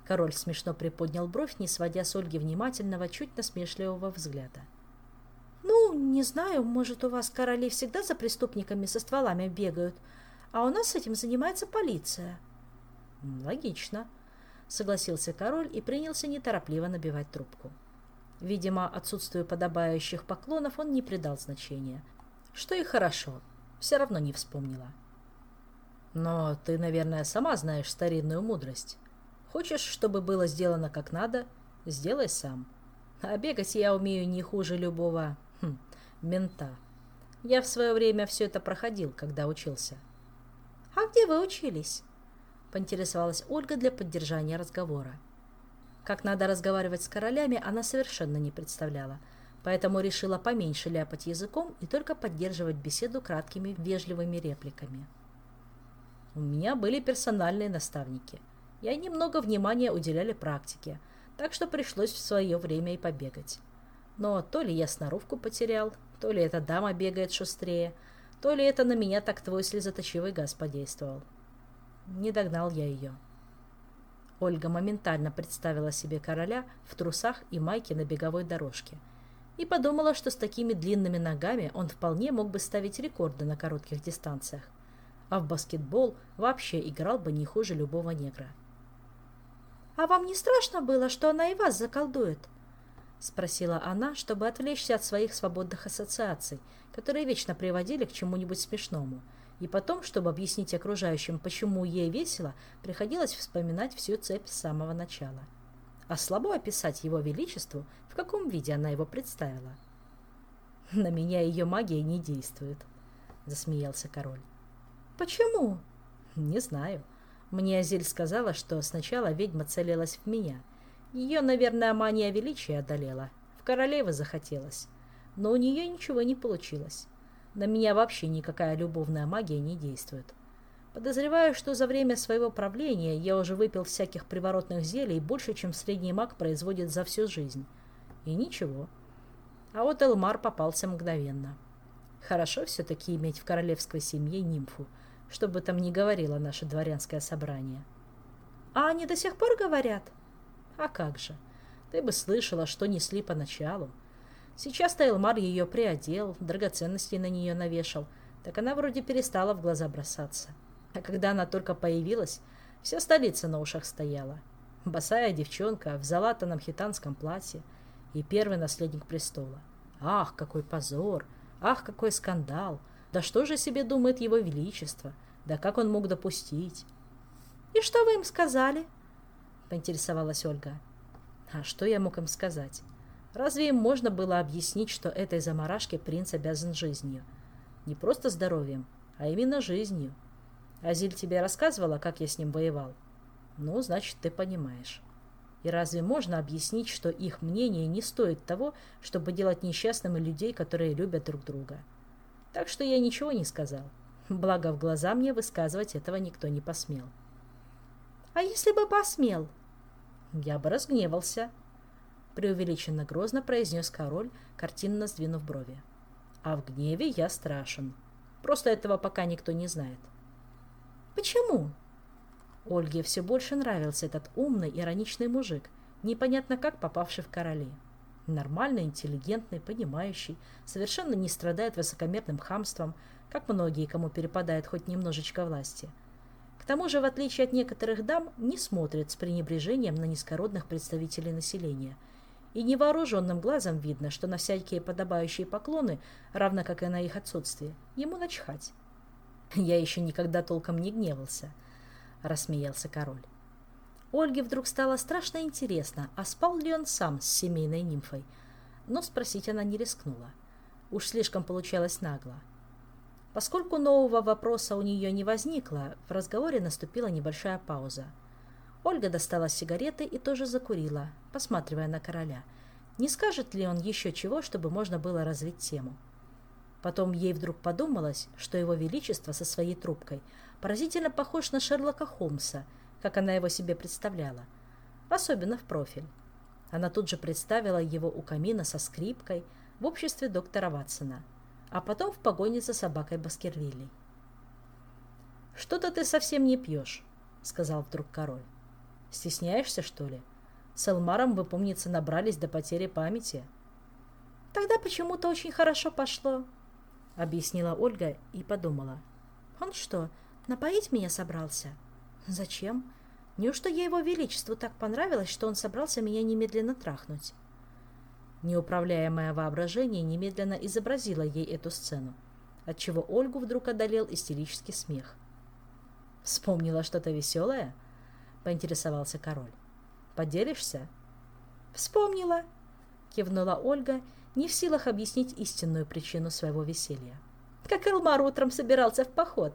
[SPEAKER 1] Король смешно приподнял бровь, не сводя с Ольги внимательного, чуть насмешливого взгляда.
[SPEAKER 2] «Ну, не знаю, может, у вас короли всегда за преступниками со стволами бегают, а у нас этим занимается полиция».
[SPEAKER 1] «Логично», согласился король и принялся неторопливо набивать трубку. Видимо, отсутствию подобающих поклонов он не придал значения. Что и хорошо, все равно не вспомнила. Но ты, наверное, сама знаешь старинную мудрость. Хочешь, чтобы было сделано как надо, сделай сам. А бегать я умею не хуже любого хм, мента. Я в свое время все это проходил, когда учился.
[SPEAKER 2] А где вы учились?
[SPEAKER 1] — поинтересовалась Ольга для поддержания разговора. Как надо разговаривать с королями, она совершенно не представляла, поэтому решила поменьше ляпать языком и только поддерживать беседу краткими вежливыми репликами. У меня были персональные наставники. Я немного внимания уделяли практике, так что пришлось в свое время и побегать. Но то ли я сноровку потерял, то ли эта дама бегает шустрее, то ли это на меня так твой слезоточивый газ подействовал. Не догнал я ее. Ольга моментально представила себе короля в трусах и майке на беговой дорожке и подумала, что с такими длинными ногами он вполне мог бы ставить рекорды на коротких дистанциях, а в баскетбол вообще играл бы не хуже любого негра.
[SPEAKER 2] «А вам не страшно было, что она и вас заколдует?» — спросила она, чтобы отвлечься от своих свободных ассоциаций, которые вечно приводили к чему-нибудь смешному — и потом, чтобы объяснить окружающим, почему ей весело, приходилось вспоминать всю цепь с самого начала. А слабо описать его величеству, в каком виде она его представила. «На меня ее магия не действует», — засмеялся король. «Почему?»
[SPEAKER 1] «Не знаю. Мне Азель сказала, что сначала ведьма целилась в меня. Ее, наверное, мания величия одолела. В королевы захотелось. Но у нее ничего не получилось. На меня вообще никакая любовная магия не действует. Подозреваю, что за время своего правления я уже выпил всяких приворотных зелий больше, чем средний маг производит за всю жизнь. И ничего. А вот Элмар попался мгновенно. Хорошо все-таки иметь в королевской семье нимфу, что бы там ни говорило наше дворянское собрание.
[SPEAKER 2] А они до сих пор говорят?
[SPEAKER 1] А как же. Ты бы слышала, что несли поначалу. Сейчас Тайлмар ее приодел, драгоценности на нее навешал, так она вроде перестала в глаза бросаться. А когда она только появилась, вся столица на ушах стояла. Босая девчонка в залатанном хитанском платье и первый наследник престола. Ах, какой позор! Ах, какой скандал! Да что же себе думает его величество? Да как он мог допустить?
[SPEAKER 2] «И что вы им сказали?» — поинтересовалась Ольга.
[SPEAKER 1] А что я мог им сказать? Разве им можно было объяснить, что этой заморашке принц обязан жизнью? Не просто здоровьем, а именно жизнью. Азиль тебе рассказывала, как я с ним воевал? Ну, значит, ты понимаешь. И разве можно объяснить, что их мнение не стоит того, чтобы делать несчастными людей, которые любят друг друга? Так что я ничего не сказал. Благо, в глаза мне высказывать этого никто не посмел.
[SPEAKER 2] «А если бы посмел?»
[SPEAKER 1] «Я бы разгневался», — преувеличенно грозно произнес король, картинно сдвинув брови. «А в гневе я страшен. Просто этого пока никто не знает».
[SPEAKER 2] «Почему?»
[SPEAKER 1] Ольге все больше нравился этот умный, ироничный мужик, непонятно как попавший в короли. Нормальный, интеллигентный, понимающий, совершенно не страдает высокомерным хамством, как многие, кому перепадает хоть немножечко власти. К тому же, в отличие от некоторых дам, не смотрит с пренебрежением на низкородных представителей населения. И невооруженным глазом видно, что на всякие подобающие поклоны, равно как и на их отсутствие, ему начхать. Я еще никогда толком не гневался –— рассмеялся король. Ольге вдруг стало страшно интересно, а спал ли он сам с семейной нимфой. Но спросить она не рискнула. Уж слишком получалось нагло. Поскольку нового вопроса у нее не возникло, в разговоре наступила небольшая пауза. Ольга достала сигареты и тоже закурила, посматривая на короля. Не скажет ли он еще чего, чтобы можно было развить тему? Потом ей вдруг подумалось, что его величество со своей трубкой – поразительно похож на Шерлока Холмса, как она его себе представляла, особенно в профиль. Она тут же представила его у камина со скрипкой в обществе доктора Ватсона, а потом в погоне за собакой Баскервилей. «Что-то ты совсем не пьешь», — сказал вдруг король. «Стесняешься, что ли? С Элмаром, вы, помнится, набрались до потери памяти».
[SPEAKER 2] «Тогда почему-то очень хорошо пошло», —
[SPEAKER 1] объяснила Ольга и подумала.
[SPEAKER 2] «Он что, Напоить меня собрался? Зачем? Неужто я его величеству так понравилось, что он собрался меня немедленно трахнуть?
[SPEAKER 1] Неуправляемое воображение немедленно изобразило ей эту сцену, отчего Ольгу вдруг одолел истерический смех. «Вспомнила что-то веселое?» — поинтересовался король. «Поделишься?»
[SPEAKER 2] «Вспомнила!»
[SPEAKER 1] — кивнула Ольга, не в силах объяснить истинную причину своего веселья.
[SPEAKER 2] «Как Элмар утром собирался в поход!»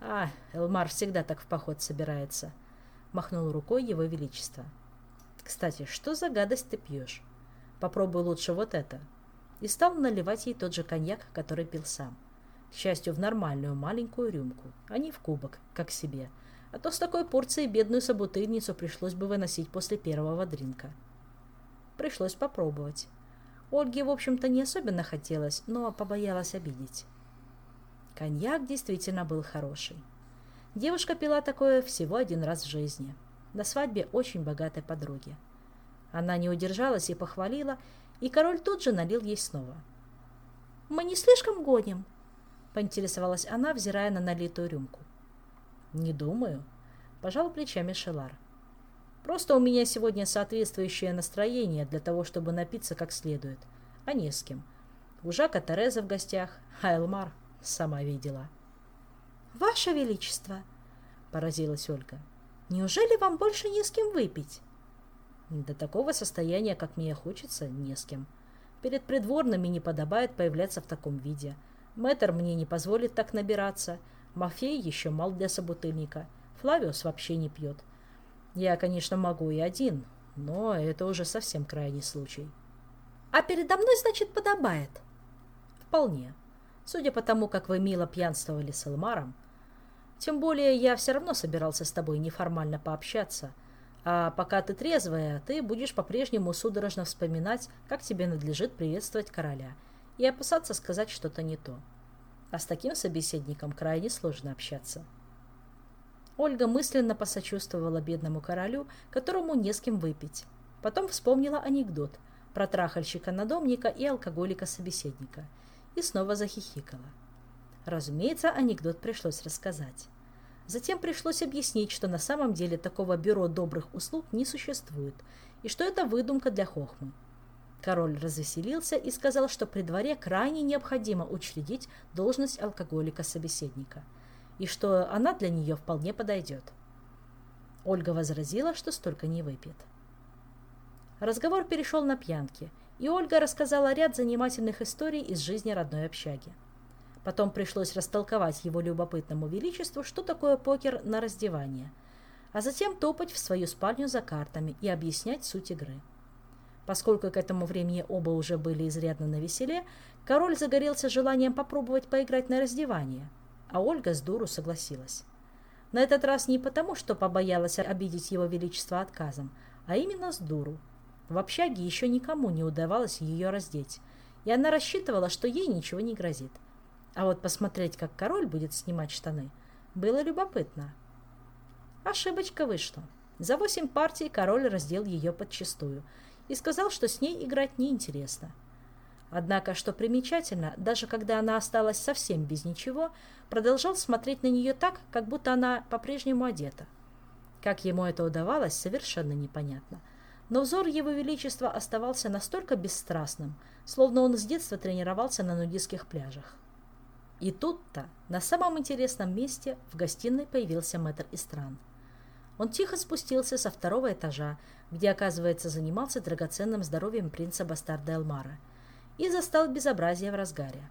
[SPEAKER 1] «А, Элмар всегда так в поход собирается», — махнул рукой его величество. «Кстати, что за гадость ты пьешь? Попробуй лучше вот это». И стал наливать ей тот же коньяк, который пил сам. К счастью, в нормальную маленькую рюмку, а не в кубок, как себе. А то с такой порцией бедную собутыльницу пришлось бы выносить после первого дринка. Пришлось попробовать. Ольге, в общем-то, не особенно хотелось, но побоялась обидеть. Коньяк действительно был хороший. Девушка пила такое всего один раз в жизни, на свадьбе очень богатой подруги. Она не удержалась и похвалила, и король тут же налил ей снова.
[SPEAKER 2] «Мы не слишком гоним?» — поинтересовалась она, взирая на налитую рюмку.
[SPEAKER 1] «Не думаю», — пожал плечами Шелар. «Просто у меня сегодня соответствующее настроение для того, чтобы напиться как следует, а не с кем. У Жака Тереза в гостях, а Элмар Сама видела.
[SPEAKER 2] «Ваше Величество!» — поразилась Ольга. «Неужели вам больше не с кем выпить?»
[SPEAKER 1] «До такого состояния, как мне хочется, не с кем. Перед придворными не подобает появляться в таком виде. Мэтр мне не позволит так набираться. Мафей еще мал для собутыльника. Флавиус вообще не пьет. Я, конечно, могу и один, но это уже совсем крайний случай».
[SPEAKER 2] «А передо мной, значит, подобает?»
[SPEAKER 1] «Вполне», Судя по тому, как вы мило пьянствовали с Элмаром, тем более я все равно собирался с тобой неформально пообщаться. А пока ты трезвая, ты будешь по-прежнему судорожно вспоминать, как тебе надлежит приветствовать короля, и опасаться сказать что-то не то. А с таким собеседником крайне сложно общаться. Ольга мысленно посочувствовала бедному королю, которому не с кем выпить. Потом вспомнила анекдот про трахальщика-надомника и алкоголика-собеседника – и снова захихикала. Разумеется, анекдот пришлось рассказать. Затем пришлось объяснить, что на самом деле такого бюро добрых услуг не существует, и что это выдумка для хохмы. Король развеселился и сказал, что при дворе крайне необходимо учредить должность алкоголика-собеседника, и что она для нее вполне подойдет. Ольга возразила, что столько не выпьет. Разговор перешел на пьянки, и Ольга рассказала ряд занимательных историй из жизни родной общаги. Потом пришлось растолковать его любопытному величеству, что такое покер на раздевание, а затем топать в свою спальню за картами и объяснять суть игры. Поскольку к этому времени оба уже были изрядно на веселе, король загорелся желанием попробовать поиграть на раздевание, а Ольга с дуру согласилась. На этот раз не потому, что побоялась обидеть его величество отказом, а именно с дуру. В общаге еще никому не удавалось ее раздеть, и она рассчитывала, что ей ничего не грозит. А вот посмотреть, как король будет снимать штаны, было любопытно. Ошибочка вышла. За восемь партий король раздел ее подчистую – и сказал, что с ней играть неинтересно. Однако, что примечательно, даже когда она осталась совсем без ничего, продолжал смотреть на нее так, как будто она по-прежнему одета. Как ему это удавалось, совершенно непонятно. Но взор его величества оставался настолько бесстрастным, словно он с детства тренировался на нудистских пляжах. И тут-то, на самом интересном месте, в гостиной появился мэтр Истран. Он тихо спустился со второго этажа, где, оказывается, занимался драгоценным здоровьем принца Бастарда Элмара, и застал безобразие в разгаре.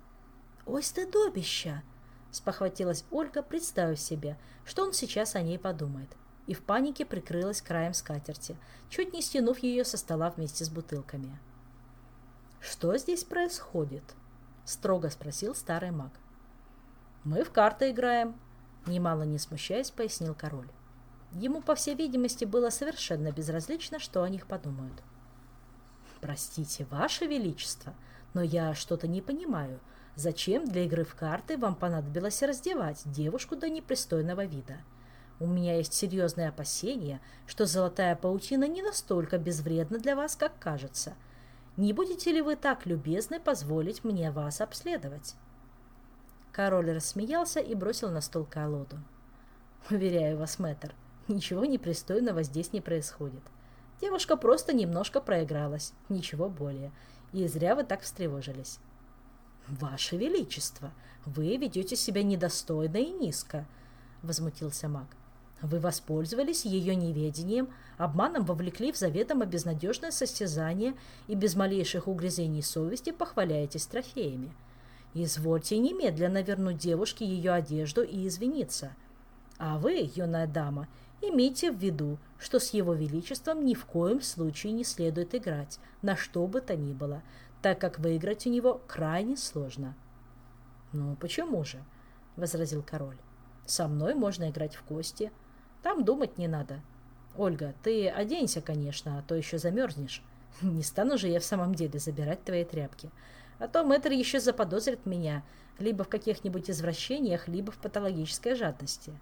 [SPEAKER 1] «Ой, стыдобища!» — спохватилась Ольга, представив себе, что он сейчас о ней подумает, и в панике прикрылась краем скатерти, чуть не стянув ее со стола вместе с бутылками. «Что здесь происходит?» — строго спросил старый маг. «Мы в карты играем», — немало не смущаясь, пояснил король. Ему, по всей видимости, было совершенно безразлично, что о них подумают. «Простите, Ваше Величество, но я что-то не понимаю. Зачем для игры в карты вам понадобилось раздевать девушку до непристойного вида? У меня есть серьезные опасения, что золотая паутина не настолько безвредна для вас, как кажется. Не будете ли вы так любезны позволить мне вас обследовать?» Король рассмеялся и бросил на стол колоду. «Уверяю вас, мэтр, Ничего непристойного здесь не происходит. Девушка просто немножко проигралась, ничего более. И зря вы так встревожились. «Ваше Величество, вы ведете себя недостойно и низко», — возмутился маг. «Вы воспользовались ее неведением, обманом вовлекли в заведомо безнадежное состязание и без малейших угрызений совести похваляетесь трофеями. Извольте немедленно вернуть девушке ее одежду и извиниться. А вы, юная дама, — Имейте в виду, что с его величеством ни в коем случае не следует играть, на что бы то ни было, так как выиграть у него крайне сложно. «Ну, почему же?» — возразил король. «Со мной можно играть в кости. Там думать не надо. Ольга, ты оденься, конечно, а то еще замерзнешь. Не стану же я в самом деле забирать твои тряпки. А то мэтр еще заподозрит меня либо в каких-нибудь извращениях, либо в патологической жадности»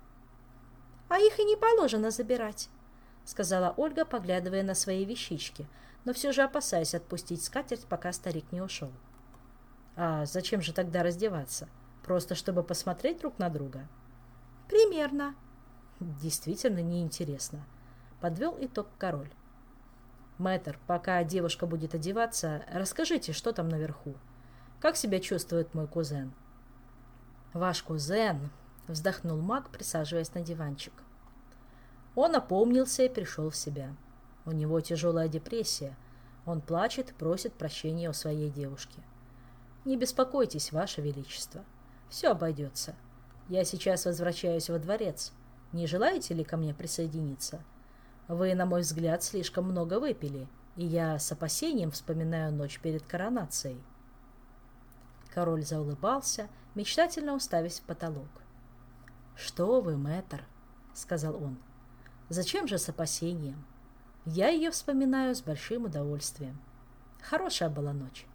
[SPEAKER 2] а их и не положено забирать», — сказала Ольга, поглядывая на свои вещички, но все же опасаясь отпустить скатерть, пока старик не ушел.
[SPEAKER 1] «А зачем же тогда раздеваться? Просто чтобы посмотреть друг на друга?»
[SPEAKER 2] «Примерно».
[SPEAKER 1] «Действительно неинтересно», — подвел итог король. «Мэтр, пока девушка будет одеваться, расскажите, что там наверху. Как себя чувствует мой кузен?» «Ваш кузен», — вздохнул маг, присаживаясь на диванчик. Он опомнился и пришел в себя. У него тяжелая депрессия. Он плачет и просит прощения у своей девушки. «Не беспокойтесь, Ваше Величество. Все обойдется. Я сейчас возвращаюсь во дворец. Не желаете ли ко мне присоединиться? Вы, на мой взгляд, слишком много выпили, и я с опасением вспоминаю ночь перед коронацией». Король заулыбался, мечтательно уставясь в потолок. «Что вы, мэтр?» — сказал он. «Зачем же с опасением? Я ее вспоминаю с большим удовольствием. Хорошая была ночь.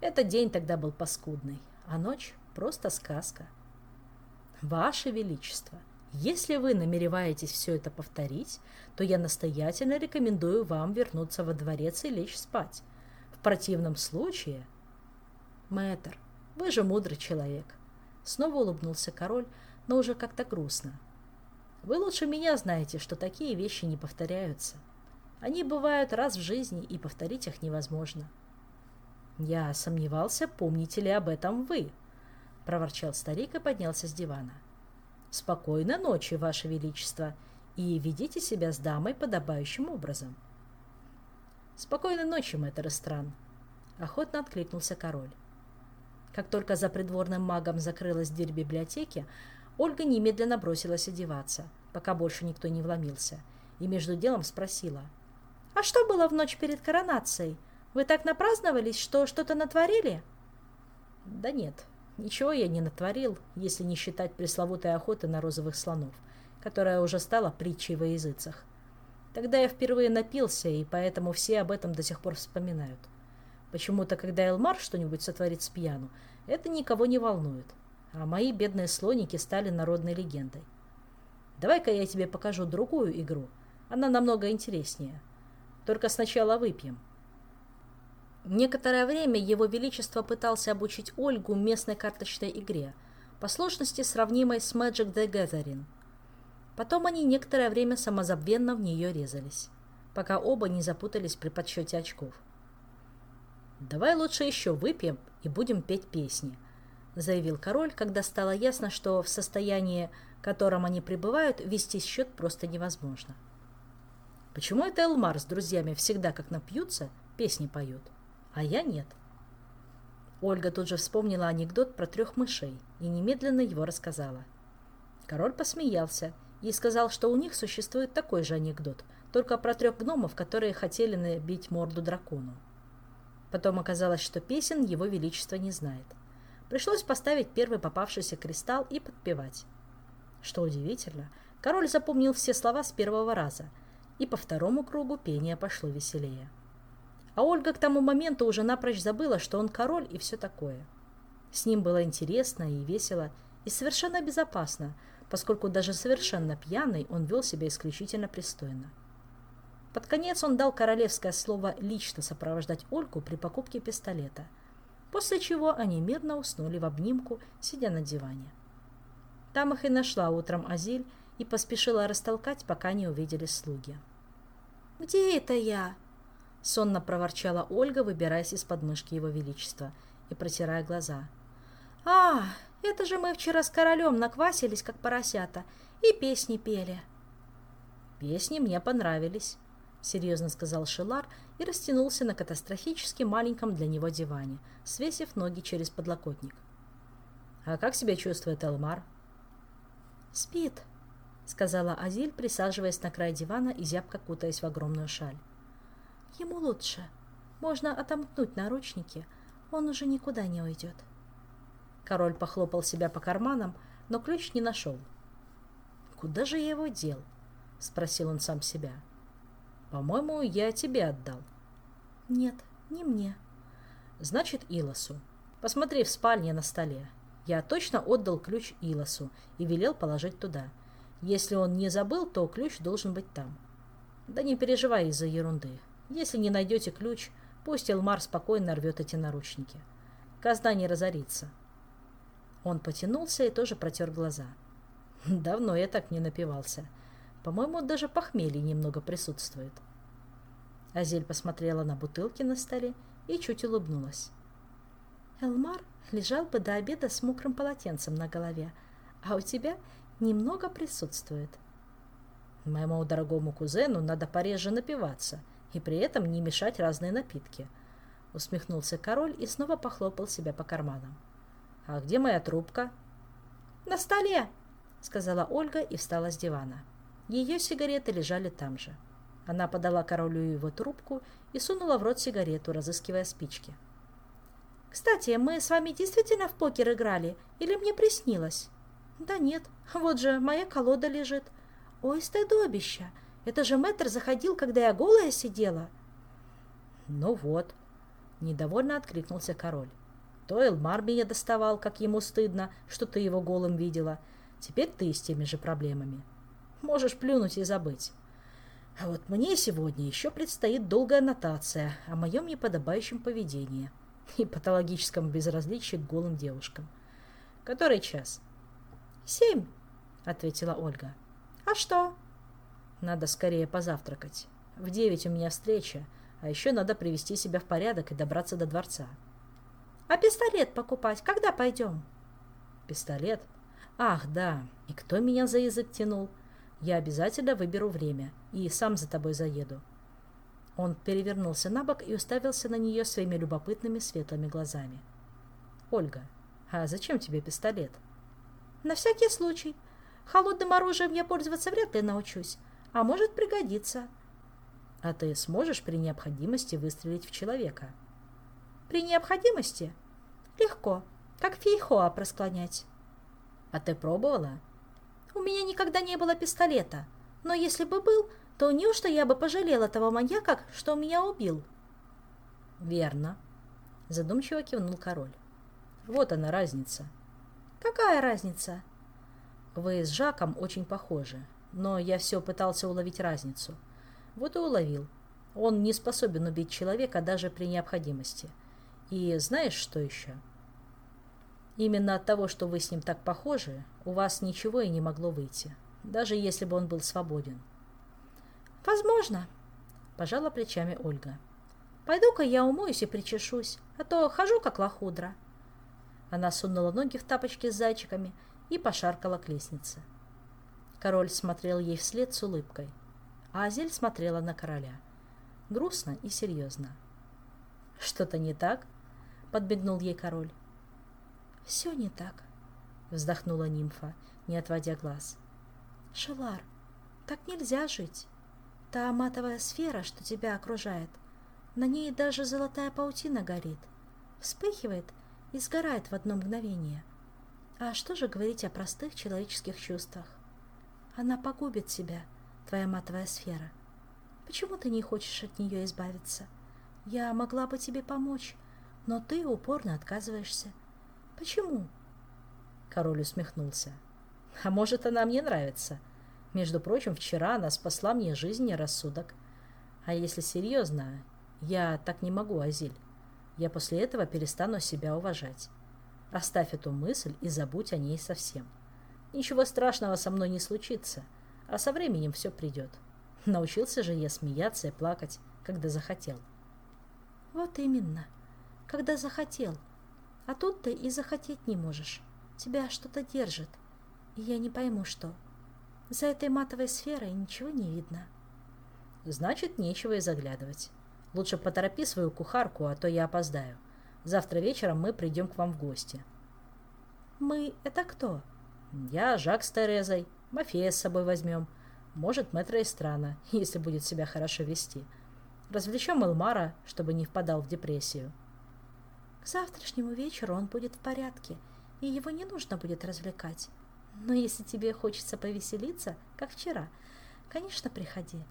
[SPEAKER 1] Этот день тогда был паскудный, а ночь — просто сказка. Ваше Величество, если вы намереваетесь все это повторить, то я настоятельно рекомендую вам вернуться во дворец и лечь спать. В противном случае... Мэтр, вы же мудрый человек. Снова улыбнулся король, но уже как-то грустно. Вы лучше меня знаете, что такие вещи не повторяются. Они бывают раз в жизни, и повторить их невозможно. Я сомневался, помните ли об этом вы, проворчал старик и поднялся с дивана. Спокойной ночи, Ваше Величество, и ведите себя с дамой подобающим образом. Спокойной ночи, мэтр Стран, охотно откликнулся король. Как только за придворным магом закрылась дверь библиотеки, Ольга немедленно бросилась одеваться, пока больше никто не вломился, и между делом спросила. «А что было в ночь перед коронацией? Вы так напраздновались, что что-то натворили?» «Да нет, ничего я не натворил, если не считать пресловутой охоты на розовых слонов, которая уже стала притчей во языцах. Тогда я впервые напился, и поэтому все об этом до сих пор вспоминают. Почему-то, когда Элмар что-нибудь сотворит с пьяну, это никого не волнует а мои бедные слоники стали народной легендой. Давай-ка я тебе покажу другую игру. Она намного интереснее. Только сначала выпьем. Некоторое время Его Величество пытался обучить Ольгу местной карточной игре, по сложности сравнимой с Magic the Gathering. Потом они некоторое время самозабвенно в нее резались, пока оба не запутались при подсчете очков. «Давай лучше еще выпьем и будем петь песни», заявил король, когда стало ясно, что в состоянии, в котором они пребывают, вести счет просто невозможно. Почему это Элмар с друзьями всегда, как напьются, песни поют, а я нет? Ольга тут же вспомнила анекдот про трех мышей и немедленно его рассказала. Король посмеялся и сказал, что у них существует такой же анекдот, только про трех гномов, которые хотели набить морду дракону. Потом оказалось, что песен его величество не знает. Пришлось поставить первый попавшийся кристалл и подпевать. Что удивительно, король запомнил все слова с первого раза, и по второму кругу пение пошло веселее. А Ольга к тому моменту уже напрочь забыла, что он король и все такое. С ним было интересно и весело, и совершенно безопасно, поскольку даже совершенно пьяный он вел себя исключительно пристойно. Под конец он дал королевское слово лично сопровождать Ольгу при покупке пистолета – после чего они мирно уснули в обнимку, сидя на диване. Там их и нашла утром Азиль и поспешила растолкать, пока не увидели слуги. «Где это я?» — сонно проворчала Ольга, выбираясь из подмышки его величества и протирая глаза. «А, это же мы вчера с королем наквасились, как поросята, и песни пели». «Песни мне понравились», — серьезно сказал Шелар и растянулся на катастрофически маленьком для него диване, свесив ноги через подлокотник. «А как себя чувствует Элмар?» «Спит», — сказала Азиль, присаживаясь на край дивана и зябко кутаясь в огромную шаль. «Ему лучше. Можно отомкнуть наручники. Он уже никуда не уйдет». Король похлопал себя по карманам, но ключ не нашел. «Куда же я его дел?» — спросил он сам себя. — по-моему, я тебе отдал. Нет, не мне. Значит, Илосу. Посмотри в спальне на столе. Я точно отдал ключ Илосу и велел положить туда. Если он не забыл, то ключ должен быть там. Да не переживай из-за ерунды. Если не найдете ключ, пусть Элмар спокойно рвет эти наручники. Казна не разорится. Он потянулся и тоже протер глаза. Давно я так не напивался. По-моему, даже похмелье немного присутствует. Азель посмотрела на бутылки на столе и чуть улыбнулась. Элмар лежал бы до обеда с мокрым полотенцем на голове, а у тебя немного присутствует. Моему дорогому кузену надо пореже напиваться и при этом не мешать разные напитки. Усмехнулся король и снова похлопал себя по карманам. «А где моя трубка?» «На столе!» — сказала Ольга и встала с дивана. Ее сигареты лежали там же. Она подала королю его трубку и сунула в рот сигарету, разыскивая спички. «Кстати, мы с вами действительно в покер играли? Или мне приснилось?» «Да нет, вот же моя колода лежит. Ой, стыдобище! Это же мэтр заходил, когда я голая сидела!» «Ну вот!» — недовольно откликнулся король. «То Элмар меня доставал, как ему стыдно, что ты его голым видела. Теперь ты с теми же проблемами». Можешь плюнуть и забыть. А вот мне сегодня еще предстоит долгая нотация о моем неподобающем поведении и патологическом безразличии к голым девушкам. Который час? Семь, ответила Ольга. А что? Надо скорее позавтракать. В девять у меня встреча, а еще надо привести себя в порядок и добраться до дворца.
[SPEAKER 2] А пистолет покупать когда пойдем?
[SPEAKER 1] Пистолет? Ах, да. И кто меня за язык тянул? Я обязательно выберу время и сам за тобой заеду. Он перевернулся на бок и уставился на нее своими любопытными светлыми глазами. «Ольга, а зачем тебе пистолет?»
[SPEAKER 2] «На всякий случай. Холодным оружием я пользоваться вряд ли научусь, а может пригодиться».
[SPEAKER 1] «А ты сможешь при необходимости выстрелить в человека?»
[SPEAKER 2] «При необходимости? Легко, как фейхоа просклонять».
[SPEAKER 1] «А ты пробовала?»
[SPEAKER 2] «У меня никогда не было пистолета, но если бы был, то неужто я бы пожалел этого маньяка, что меня убил?»
[SPEAKER 1] «Верно», — задумчиво кивнул король. «Вот она разница».
[SPEAKER 2] «Какая разница?»
[SPEAKER 1] «Вы с Жаком очень похожи, но я все пытался уловить разницу. Вот и уловил. Он не способен убить человека даже при необходимости. И знаешь, что еще?» Именно от того, что вы с ним так похожи, у вас ничего и не могло выйти, даже если бы он был свободен.
[SPEAKER 2] «Возможно», – пожала плечами Ольга. «Пойду-ка я умоюсь и причешусь, а то хожу как лохудра».
[SPEAKER 1] Она сунула ноги в тапочки с зайчиками и пошаркала к лестнице. Король смотрел ей вслед с улыбкой, а Азель смотрела на короля. Грустно и серьезно. «Что-то не так?» – подбегнул ей король.
[SPEAKER 2] «Все не так», – вздохнула нимфа, не отводя глаз. «Шелар, так нельзя жить. Та матовая сфера, что тебя окружает, на ней даже золотая паутина горит, вспыхивает и сгорает в одно мгновение. А что же говорить о простых человеческих чувствах? Она погубит тебя, твоя матовая сфера. Почему ты не хочешь от нее избавиться? Я могла бы тебе помочь, но ты упорно отказываешься. Почему?
[SPEAKER 1] Король усмехнулся. А может, она мне нравится? Между прочим, вчера она спасла мне жизнь и рассудок. А если серьезно, я так не могу, Азиль. Я после этого перестану себя уважать. Оставь эту мысль и забудь о ней совсем. Ничего страшного со мной не случится, а со временем все придет. Научился же я смеяться и плакать, когда захотел.
[SPEAKER 2] Вот именно, когда захотел. А тут ты и захотеть не можешь. Тебя что-то держит, и я не пойму, что. За этой матовой сферой ничего не видно.
[SPEAKER 1] Значит, нечего и заглядывать. Лучше поторопи свою кухарку, а то я опоздаю. Завтра вечером мы придем к вам в гости.
[SPEAKER 2] Мы — это кто?
[SPEAKER 1] Я, Жак с Терезой. Мафея с собой возьмем. Может, мэтра из страна, если будет себя хорошо вести. Развлечем Элмара, чтобы не впадал в депрессию.
[SPEAKER 2] К завтрашнему вечеру он будет в порядке, и его не нужно будет развлекать. Но если тебе хочется повеселиться, как вчера, конечно, приходи.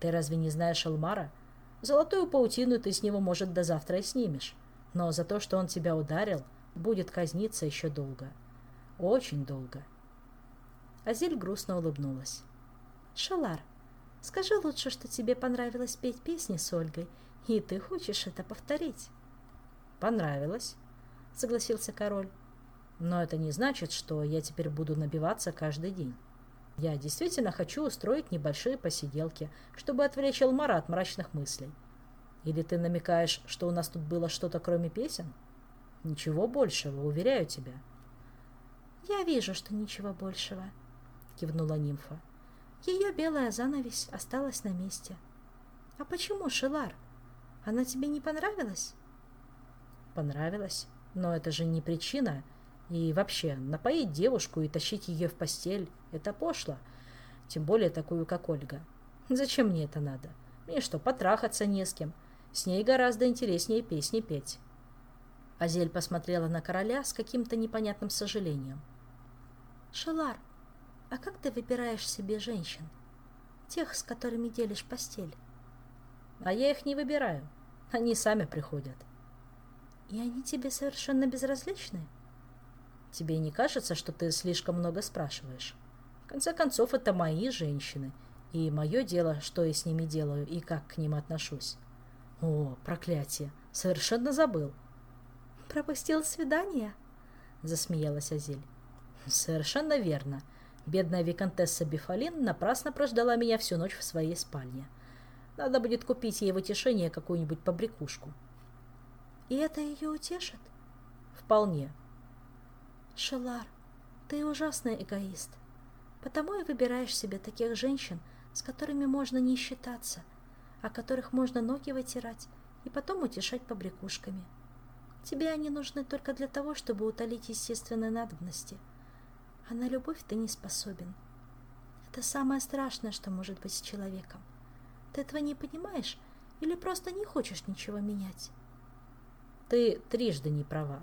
[SPEAKER 1] Ты разве не знаешь Элмара? Золотую паутину ты с него, может, до завтра и снимешь. Но за то, что он тебя ударил, будет казниться еще долго. Очень долго. Азиль грустно улыбнулась.
[SPEAKER 2] Шалар, скажи лучше, что тебе понравилось петь песни с Ольгой, и ты хочешь это повторить.
[SPEAKER 1] Понравилось, согласился король. Но это не значит, что я теперь буду набиваться каждый день. Я действительно хочу устроить небольшие посиделки, чтобы отвлечь Элмара от мрачных мыслей. Или ты намекаешь, что у нас тут было что-то кроме песен? Ничего большего, уверяю тебя.
[SPEAKER 2] Я вижу, что ничего большего, кивнула нимфа. Ее белая занавесь осталась на месте. А почему, Шилар? Она тебе не понравилась?
[SPEAKER 1] Понравилась, но это же не причина, и вообще, напоить девушку и тащить ее в постель – это пошло. Тем более такую, как Ольга. Зачем мне это надо? Мне что, потрахаться не с кем? С ней гораздо интереснее песни петь. Азель посмотрела на короля с каким-то непонятным сожалением.
[SPEAKER 2] «Шелар, а как ты выбираешь себе женщин? Тех, с которыми делишь постель?»
[SPEAKER 1] «А я их не выбираю. Они сами приходят».
[SPEAKER 2] «И они тебе совершенно безразличны?»
[SPEAKER 1] Тебе не кажется, что ты слишком много спрашиваешь? В конце концов, это мои женщины, и мое дело, что я с ними делаю и как к ним отношусь. О, проклятие! Совершенно забыл.
[SPEAKER 2] Пропустил свидание? Засмеялась Азель.
[SPEAKER 1] Совершенно верно. Бедная виконтесса Бифалин напрасно прождала меня всю ночь в своей спальне. Надо будет купить ей в утешение какую-нибудь побрякушку.
[SPEAKER 2] И это ее утешит?
[SPEAKER 1] Вполне.
[SPEAKER 2] Шелар, ты ужасный эгоист. Потому и выбираешь себе таких женщин, с которыми можно не считаться, о которых можно ноги вытирать и потом утешать побрякушками. Тебе они нужны только для того, чтобы утолить естественные надобности. А на любовь ты не способен. Это самое страшное, что может быть с человеком. Ты этого не понимаешь или просто не хочешь ничего менять?
[SPEAKER 1] Ты трижды не права.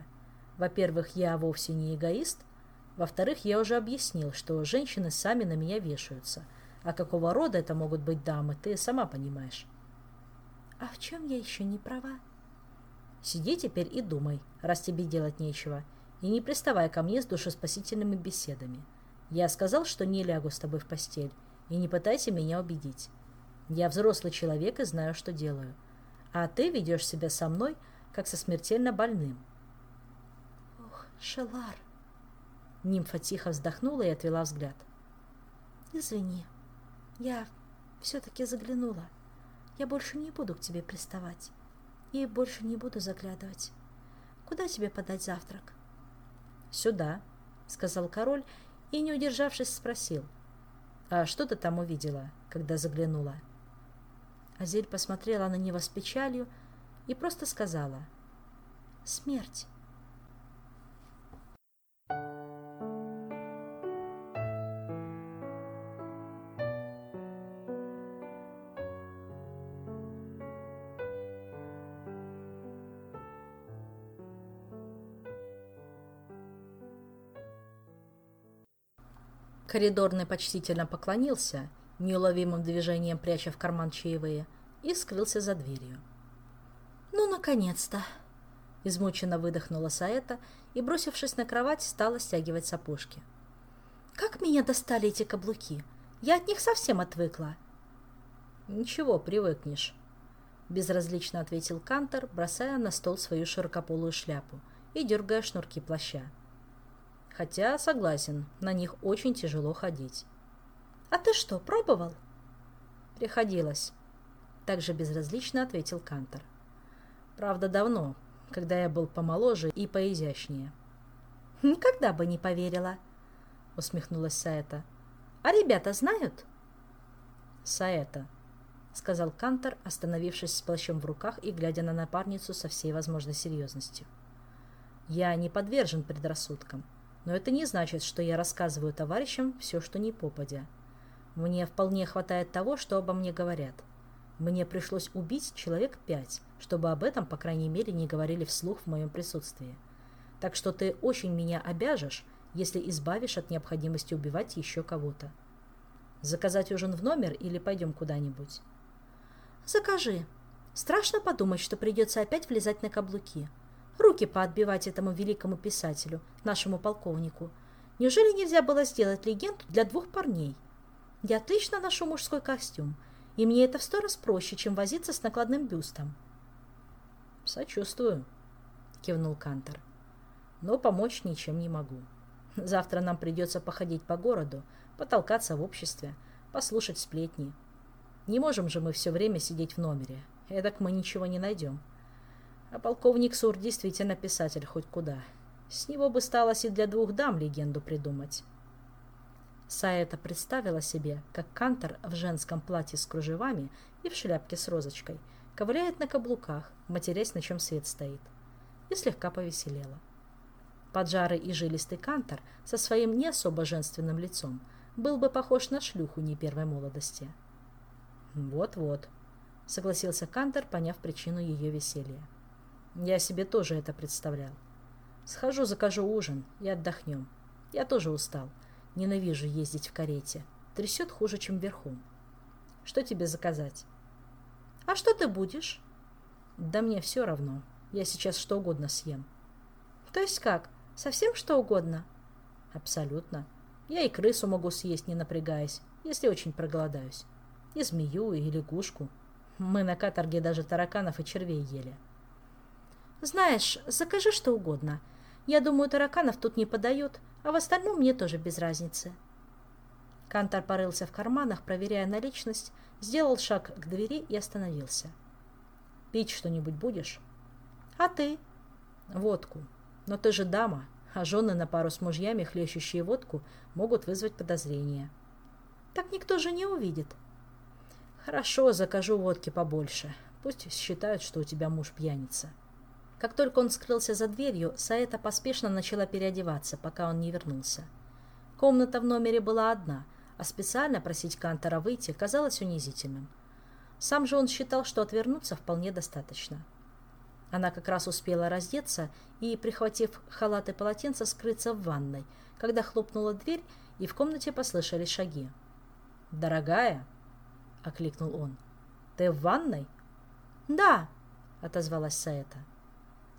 [SPEAKER 1] Во-первых, я вовсе не эгоист. Во-вторых, я уже объяснил, что женщины сами на меня вешаются. А какого рода это могут быть дамы, ты сама понимаешь.
[SPEAKER 2] А в чем я еще не права?
[SPEAKER 1] Сиди теперь и думай, раз тебе делать нечего, и не приставай ко мне с душеспасительными беседами. Я сказал, что не лягу с тобой в постель, и не пытайся меня убедить. Я взрослый человек и знаю, что делаю. А ты ведешь себя со мной, как со смертельно больным.
[SPEAKER 2] Ох, Шелар.
[SPEAKER 1] Нимфа тихо вздохнула и отвела взгляд.
[SPEAKER 2] Извини, я все-таки заглянула. Я больше не буду к тебе приставать. И больше не буду заглядывать. Куда тебе подать завтрак?
[SPEAKER 1] Сюда, сказал король и, не удержавшись, спросил. А что ты там увидела, когда заглянула? Азель посмотрела на него с печалью и просто сказала.
[SPEAKER 2] Смерть.
[SPEAKER 1] Коридорный почтительно поклонился, неуловимым движением пряча в карман чаевые, и скрылся за дверью.
[SPEAKER 2] «Ну, наконец-то!»
[SPEAKER 1] Измученно выдохнула Саэта и, бросившись на кровать, стала стягивать сапожки.
[SPEAKER 2] «Как меня достали эти каблуки! Я от них совсем отвыкла!»
[SPEAKER 1] «Ничего, привыкнешь», — безразлично ответил Кантор, бросая на стол свою широкополую шляпу и дергая шнурки плаща. Хотя, согласен, на них очень тяжело ходить.
[SPEAKER 2] «А ты что, пробовал?»
[SPEAKER 1] «Приходилось», — также безразлично ответил Кантор. «Правда, давно, когда я был помоложе и поизящнее».
[SPEAKER 2] «Никогда бы не поверила», — усмехнулась Саэта. «А ребята знают?»
[SPEAKER 1] «Саэта», — сказал Кантор, остановившись с плащом в руках и глядя на напарницу со всей возможной серьезностью. «Я не подвержен предрассудкам. Но это не значит, что я рассказываю товарищам все, что не попадя. Мне вполне хватает того, что обо мне говорят. Мне пришлось убить человек пять, чтобы об этом, по крайней мере, не говорили вслух в моем присутствии. Так что ты очень меня обяжешь, если избавишь от необходимости убивать еще кого-то. Заказать ужин в номер или пойдем куда-нибудь?
[SPEAKER 2] Закажи. Страшно подумать, что придется опять влезать на каблуки руки поотбивать этому великому писателю, нашему полковнику. Неужели нельзя было сделать легенду для двух парней? Я отлично ношу мужской костюм, и мне это в сто раз проще, чем возиться с накладным бюстом.
[SPEAKER 1] «Сочувствую», — кивнул Кантор. «Но помочь ничем не могу. Завтра нам придется походить по городу, потолкаться в обществе, послушать сплетни. Не можем же мы все время сидеть в номере, эдак мы ничего не найдем». А полковник Сур действительно писатель хоть куда. С него бы сталось и для двух дам легенду придумать. Саэта представила себе, как Кантор в женском платье с кружевами и в шляпке с розочкой ковыляет на каблуках, матерясь, на чем свет стоит, и слегка повеселела. Поджарый и жилистый Кантор со своим не особо женственным лицом был бы похож на шлюху не первой молодости. «Вот-вот», — согласился Кантор, поняв причину ее веселья. Я себе тоже это представлял. Схожу, закажу ужин и отдохнем. Я тоже устал. Ненавижу ездить в карете. Трясет хуже, чем верхом. Что тебе заказать?
[SPEAKER 2] А что ты будешь?
[SPEAKER 1] Да мне все равно. Я сейчас что угодно съем.
[SPEAKER 2] То есть как? Совсем что угодно?
[SPEAKER 1] Абсолютно. Я и крысу могу съесть, не напрягаясь, если очень проголодаюсь. И змею, и лягушку. Мы на каторге даже тараканов и червей ели.
[SPEAKER 2] Знаешь, закажи что угодно. Я думаю, тараканов тут не подают, а в остальном мне тоже без разницы.
[SPEAKER 1] Кантор порылся в карманах, проверяя наличность, сделал шаг к двери и остановился. «Пить что-нибудь будешь?»
[SPEAKER 2] А ты?
[SPEAKER 1] Водку. Но ты же дама, а жены на пару с мужьями, хлещущие водку, могут вызвать подозрения.
[SPEAKER 2] Так никто же не увидит.
[SPEAKER 1] Хорошо, закажу водки побольше. Пусть считают, что у тебя муж пьяница. Как только он скрылся за дверью, Саэта поспешно начала переодеваться, пока он не вернулся. Комната в номере была одна, а специально просить Кантора выйти казалось унизительным. Сам же он считал, что отвернуться вполне достаточно. Она как раз успела раздеться и, прихватив халат и полотенце, скрыться в ванной, когда хлопнула дверь, и в комнате послышались шаги. «Дорогая!» — окликнул он. «Ты в ванной?»
[SPEAKER 2] «Да!»
[SPEAKER 1] — отозвалась Саэта.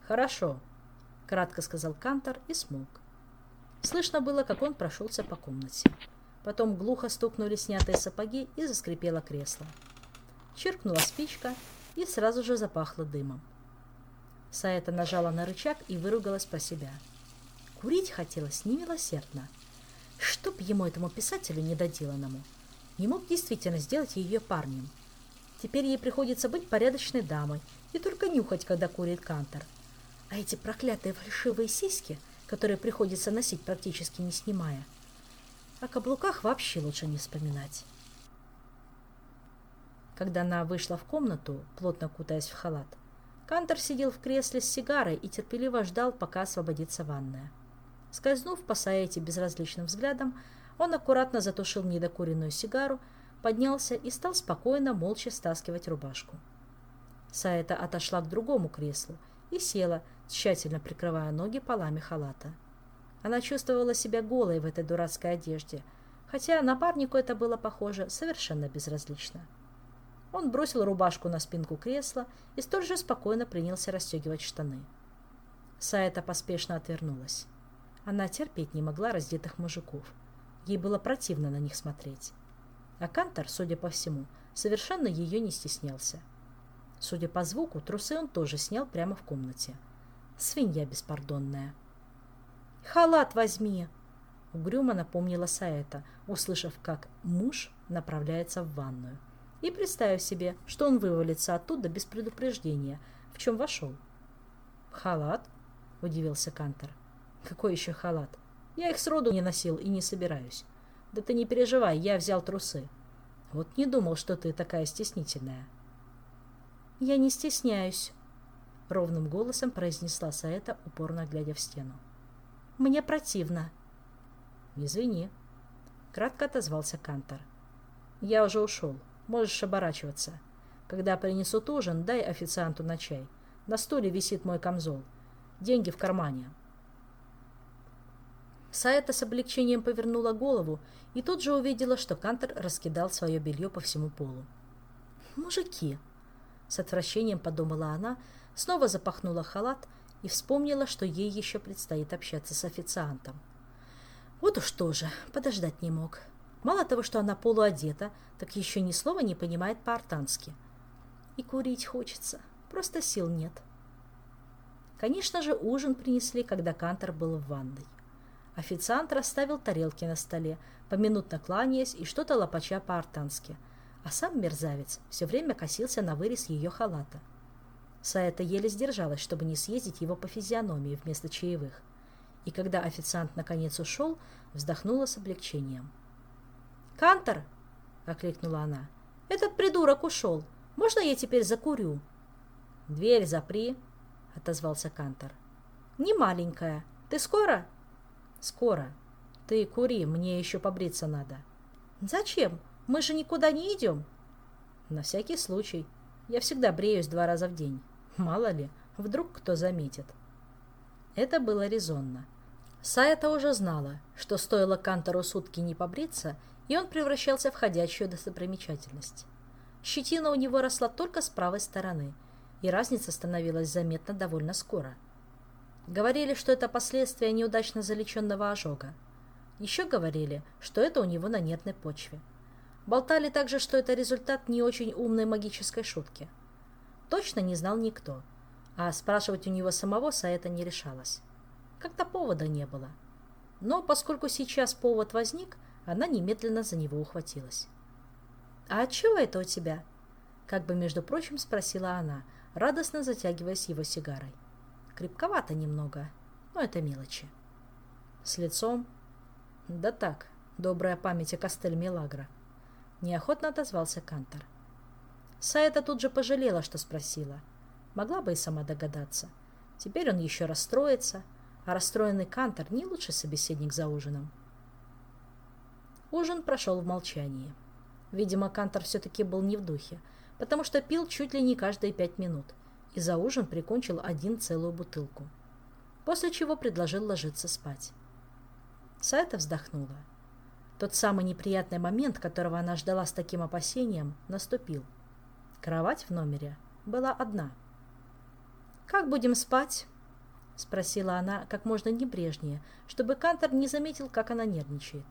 [SPEAKER 1] «Хорошо», — кратко сказал Кантор и смолк. Слышно было, как он прошелся по комнате. Потом глухо стукнули снятые сапоги и заскрипело кресло. Чиркнула спичка и сразу же запахло дымом. Саэта нажала на рычаг и выругалась про себя. Курить хотелось немилосердно. Чтоб ему этому писателю недоделанному. Не мог действительно сделать ее парнем. Теперь ей приходится быть порядочной дамой и только нюхать, когда курит кантор. А эти проклятые фальшивые сиськи, которые приходится носить практически не снимая, о каблуках вообще лучше не вспоминать. Когда она вышла в комнату, плотно кутаясь в халат, Кантор сидел в кресле с сигарой и терпеливо ждал, пока освободится ванная. Скользнув по Саэте безразличным взглядом, он аккуратно затушил недокуренную сигару, поднялся и стал спокойно, молча стаскивать рубашку. Саэта отошла к другому креслу и села, тщательно прикрывая ноги полами халата. Она чувствовала себя голой в этой дурацкой одежде, хотя напарнику это было, похоже, совершенно безразлично. Он бросил рубашку на спинку кресла и столь же спокойно принялся расстегивать штаны. Саэта поспешно отвернулась. Она терпеть не могла раздетых мужиков. Ей было противно на них смотреть. А Кантор, судя по всему, совершенно ее не стеснялся. Судя по звуку, трусы он тоже снял прямо в комнате. Свинья беспардонная.
[SPEAKER 2] «Халат возьми!»
[SPEAKER 1] — угрюмо напомнила Саэта, услышав, как муж направляется в ванную. И представив себе, что он вывалится оттуда без предупреждения, в чем вошел. «Халат?» — удивился Кантор. «Какой еще халат? Я их сроду не носил и не собираюсь. Да ты не переживай, я взял трусы. Вот не думал, что ты такая стеснительная».
[SPEAKER 2] «Я не стесняюсь», —
[SPEAKER 1] ровным голосом произнесла Саэта, упорно глядя в стену.
[SPEAKER 2] Мне противно.
[SPEAKER 1] Извини. Кратко отозвался Кантор. Я уже ушел. Можешь оборачиваться. Когда принесут ужин, дай официанту на чай. На стуле висит мой камзол. Деньги в кармане. Саэта с облегчением повернула голову и тут же увидела, что Кантор раскидал свое белье по всему полу. «Мужики!» — с отвращением подумала она, снова запахнула халат и вспомнила, что ей еще предстоит общаться с официантом. Вот уж тоже, подождать не мог. Мало того, что она полуодета, так еще ни слова не понимает по-артански. И курить хочется, просто сил нет. Конечно же, ужин принесли, когда Кантор был в ванной. Официант расставил тарелки на столе, поминутно кланяясь и что-то лопача по-артански, а сам мерзавец все время косился на вырез ее халата – Саэта еле сдержалась, чтобы не съездить его по физиономии вместо чаевых. И когда официант наконец ушел, вздохнула с облегчением.
[SPEAKER 2] «Кантор!»
[SPEAKER 1] — окликнула она.
[SPEAKER 2] «Этот придурок ушел. Можно я теперь закурю?»
[SPEAKER 1] «Дверь запри», — отозвался Кантор.
[SPEAKER 2] «Не маленькая. Ты скоро?»
[SPEAKER 1] «Скоро. Ты кури, мне еще побриться надо».
[SPEAKER 2] «Зачем? Мы же никуда не идем».
[SPEAKER 1] «На всякий случай. Я всегда бреюсь два раза в день». Мало ли, вдруг кто заметит. Это было резонно. Саята уже знала, что стоило Кантору сутки не побриться, и он превращался в ходячую достопримечательность. Щетина у него росла только с правой стороны, и разница становилась заметна довольно скоро. Говорили, что это последствия неудачно залеченного ожога. Еще говорили, что это у него на нервной почве. Болтали также, что это результат не очень умной магической шутки – точно не знал никто, а спрашивать у него самого Саэта не решалась. Как-то повода не было. Но поскольку сейчас повод возник, она немедленно за него ухватилась. «А чего это у тебя?» Как бы, между прочим, спросила она, радостно затягиваясь его сигарой. Крепковато немного, но это мелочи. С лицом? Да так, добрая память о Костель Милагро. Неохотно отозвался Кантор. Саэта тут же пожалела, что спросила. Могла бы и сама догадаться. Теперь он еще расстроится, а расстроенный Кантор не лучший собеседник за ужином. Ужин прошел в молчании. Видимо, Кантор все-таки был не в духе, потому что пил чуть ли не каждые пять минут и за ужин прикончил один целую бутылку. После чего предложил ложиться спать. Саэта вздохнула. Тот самый неприятный момент, которого она ждала с таким опасением, наступил. Кровать в номере была одна. «Как будем спать?» — спросила она как можно небрежнее, чтобы Кантор не заметил, как она нервничает.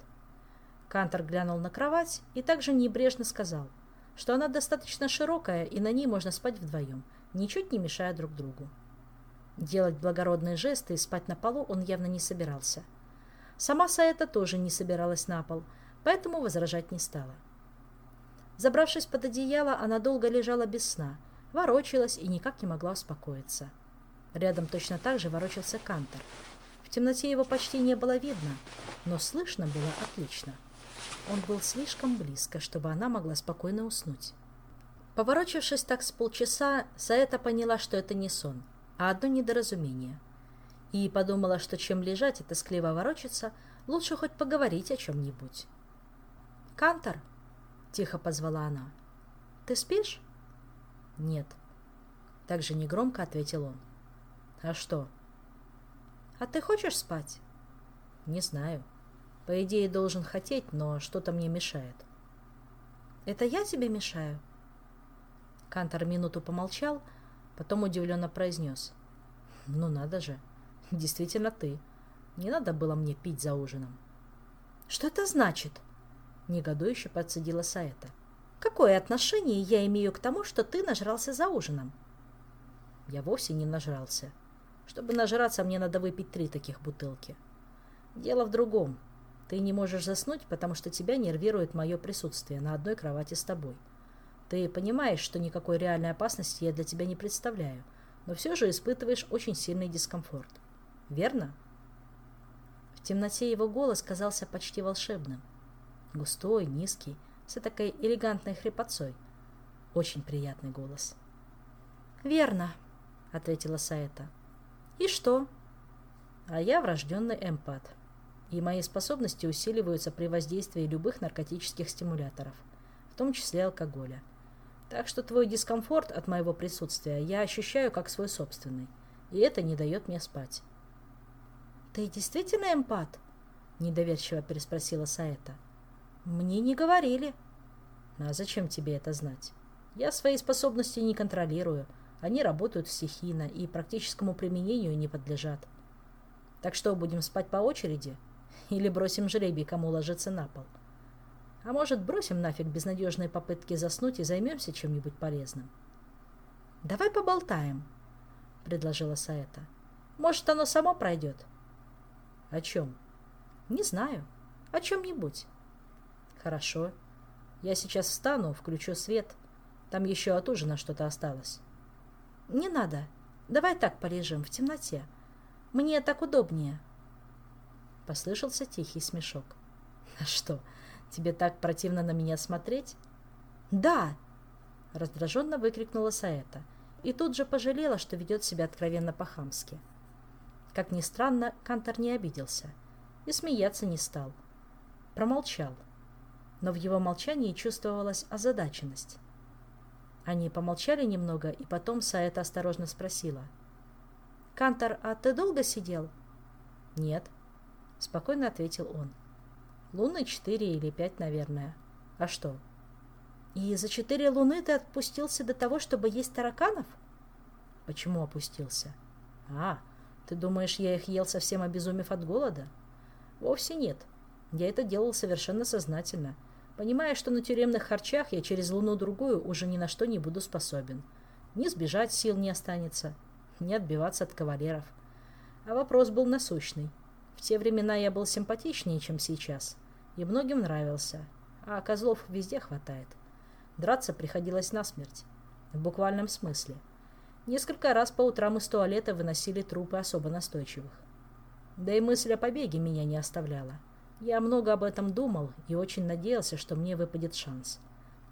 [SPEAKER 1] Кантор глянул на кровать и также небрежно сказал, что она достаточно широкая и на ней можно спать вдвоем, ничуть не мешая друг другу. Делать благородные жесты и спать на полу он явно не собирался — Сама Саэта тоже не собиралась на пол, поэтому возражать не стала. Забравшись под одеяло, она долго лежала без сна, ворочалась и никак не могла успокоиться. Рядом точно так же ворочался Кантор. В темноте его почти не было видно, но слышно было отлично. Он был слишком близко, чтобы она могла спокойно уснуть. Поворочившись так с полчаса, Саэта поняла, что это не сон, а одно недоразумение – и подумала, что чем лежать и тоскливо ворочаться, лучше хоть поговорить о чем-нибудь. «Кантор!» — тихо позвала она. «Ты спишь?» «Нет». Так же негромко ответил он. «А что?» «А ты хочешь спать?» «Не знаю. По идее, должен хотеть, но что-то мне мешает». «Это я тебе мешаю?» Кантор минуту помолчал, потом удивленно произнес. «Ну надо же!» Действительно ты. Не надо было мне пить за ужином. Что это значит? Негодующе подсадила Саэта. Какое отношение я имею к тому, что ты нажрался за ужином? Я вовсе не нажрался. Чтобы нажраться, мне надо выпить три таких бутылки. Дело в другом. Ты не можешь заснуть, потому что тебя нервирует мое присутствие на одной кровати с тобой. Ты понимаешь, что никакой реальной опасности я для тебя не представляю, но все же испытываешь очень сильный дискомфорт верно?» В темноте его голос казался почти волшебным. Густой, низкий, с такой элегантной хрипотцой. Очень приятный голос. «Верно», — ответила Саэта. «И что?» «А я врожденный эмпат, и мои способности усиливаются при воздействии любых наркотических стимуляторов, в том числе алкоголя. Так что твой дискомфорт от моего присутствия я ощущаю как свой собственный, и это не дает мне спать. «Ты действительно эмпат?» — недоверчиво переспросила Саэта. «Мне не говорили». «А зачем тебе это знать? Я свои способности не контролирую. Они работают стихийно и практическому применению не подлежат. Так что, будем спать по очереди? Или бросим жребий, кому ложиться на пол? А может, бросим нафиг безнадежные попытки заснуть и займемся чем-нибудь полезным?» «Давай поболтаем», — предложила Саэта. «Может, оно само пройдет?» О чем? Не знаю. О чем-нибудь. Хорошо. Я сейчас встану, включу свет. Там еще от ужина что-то осталось. Не надо. Давай так полежим, в темноте. Мне так удобнее. Послышался тихий смешок. А что, тебе так противно на меня смотреть? Да! Раздраженно выкрикнула Саэта и тут же пожалела, что ведет себя откровенно по-хамски. — как ни странно, Кантор не обиделся и смеяться не стал. Промолчал. Но в его молчании чувствовалась озадаченность. Они помолчали немного, и потом Саэта осторожно спросила. «Кантор, а ты долго сидел?» «Нет», — спокойно ответил он. «Луны четыре или пять, наверное. А что?» «И за четыре луны ты отпустился до того, чтобы есть тараканов?» «Почему опустился?» «А, ты думаешь, я их ел совсем обезумев от голода? Вовсе нет. Я это делал совершенно сознательно, понимая, что на тюремных харчах я через луну-другую уже ни на что не буду способен. Ни сбежать сил не останется, ни отбиваться от кавалеров. А вопрос был насущный. В те времена я был симпатичнее, чем сейчас, и многим нравился, а козлов везде хватает. Драться приходилось насмерть, в буквальном смысле. Несколько раз по утрам из туалета выносили трупы особо настойчивых. Да и мысль о побеге меня не оставляла. Я много об этом думал и очень надеялся, что мне выпадет шанс.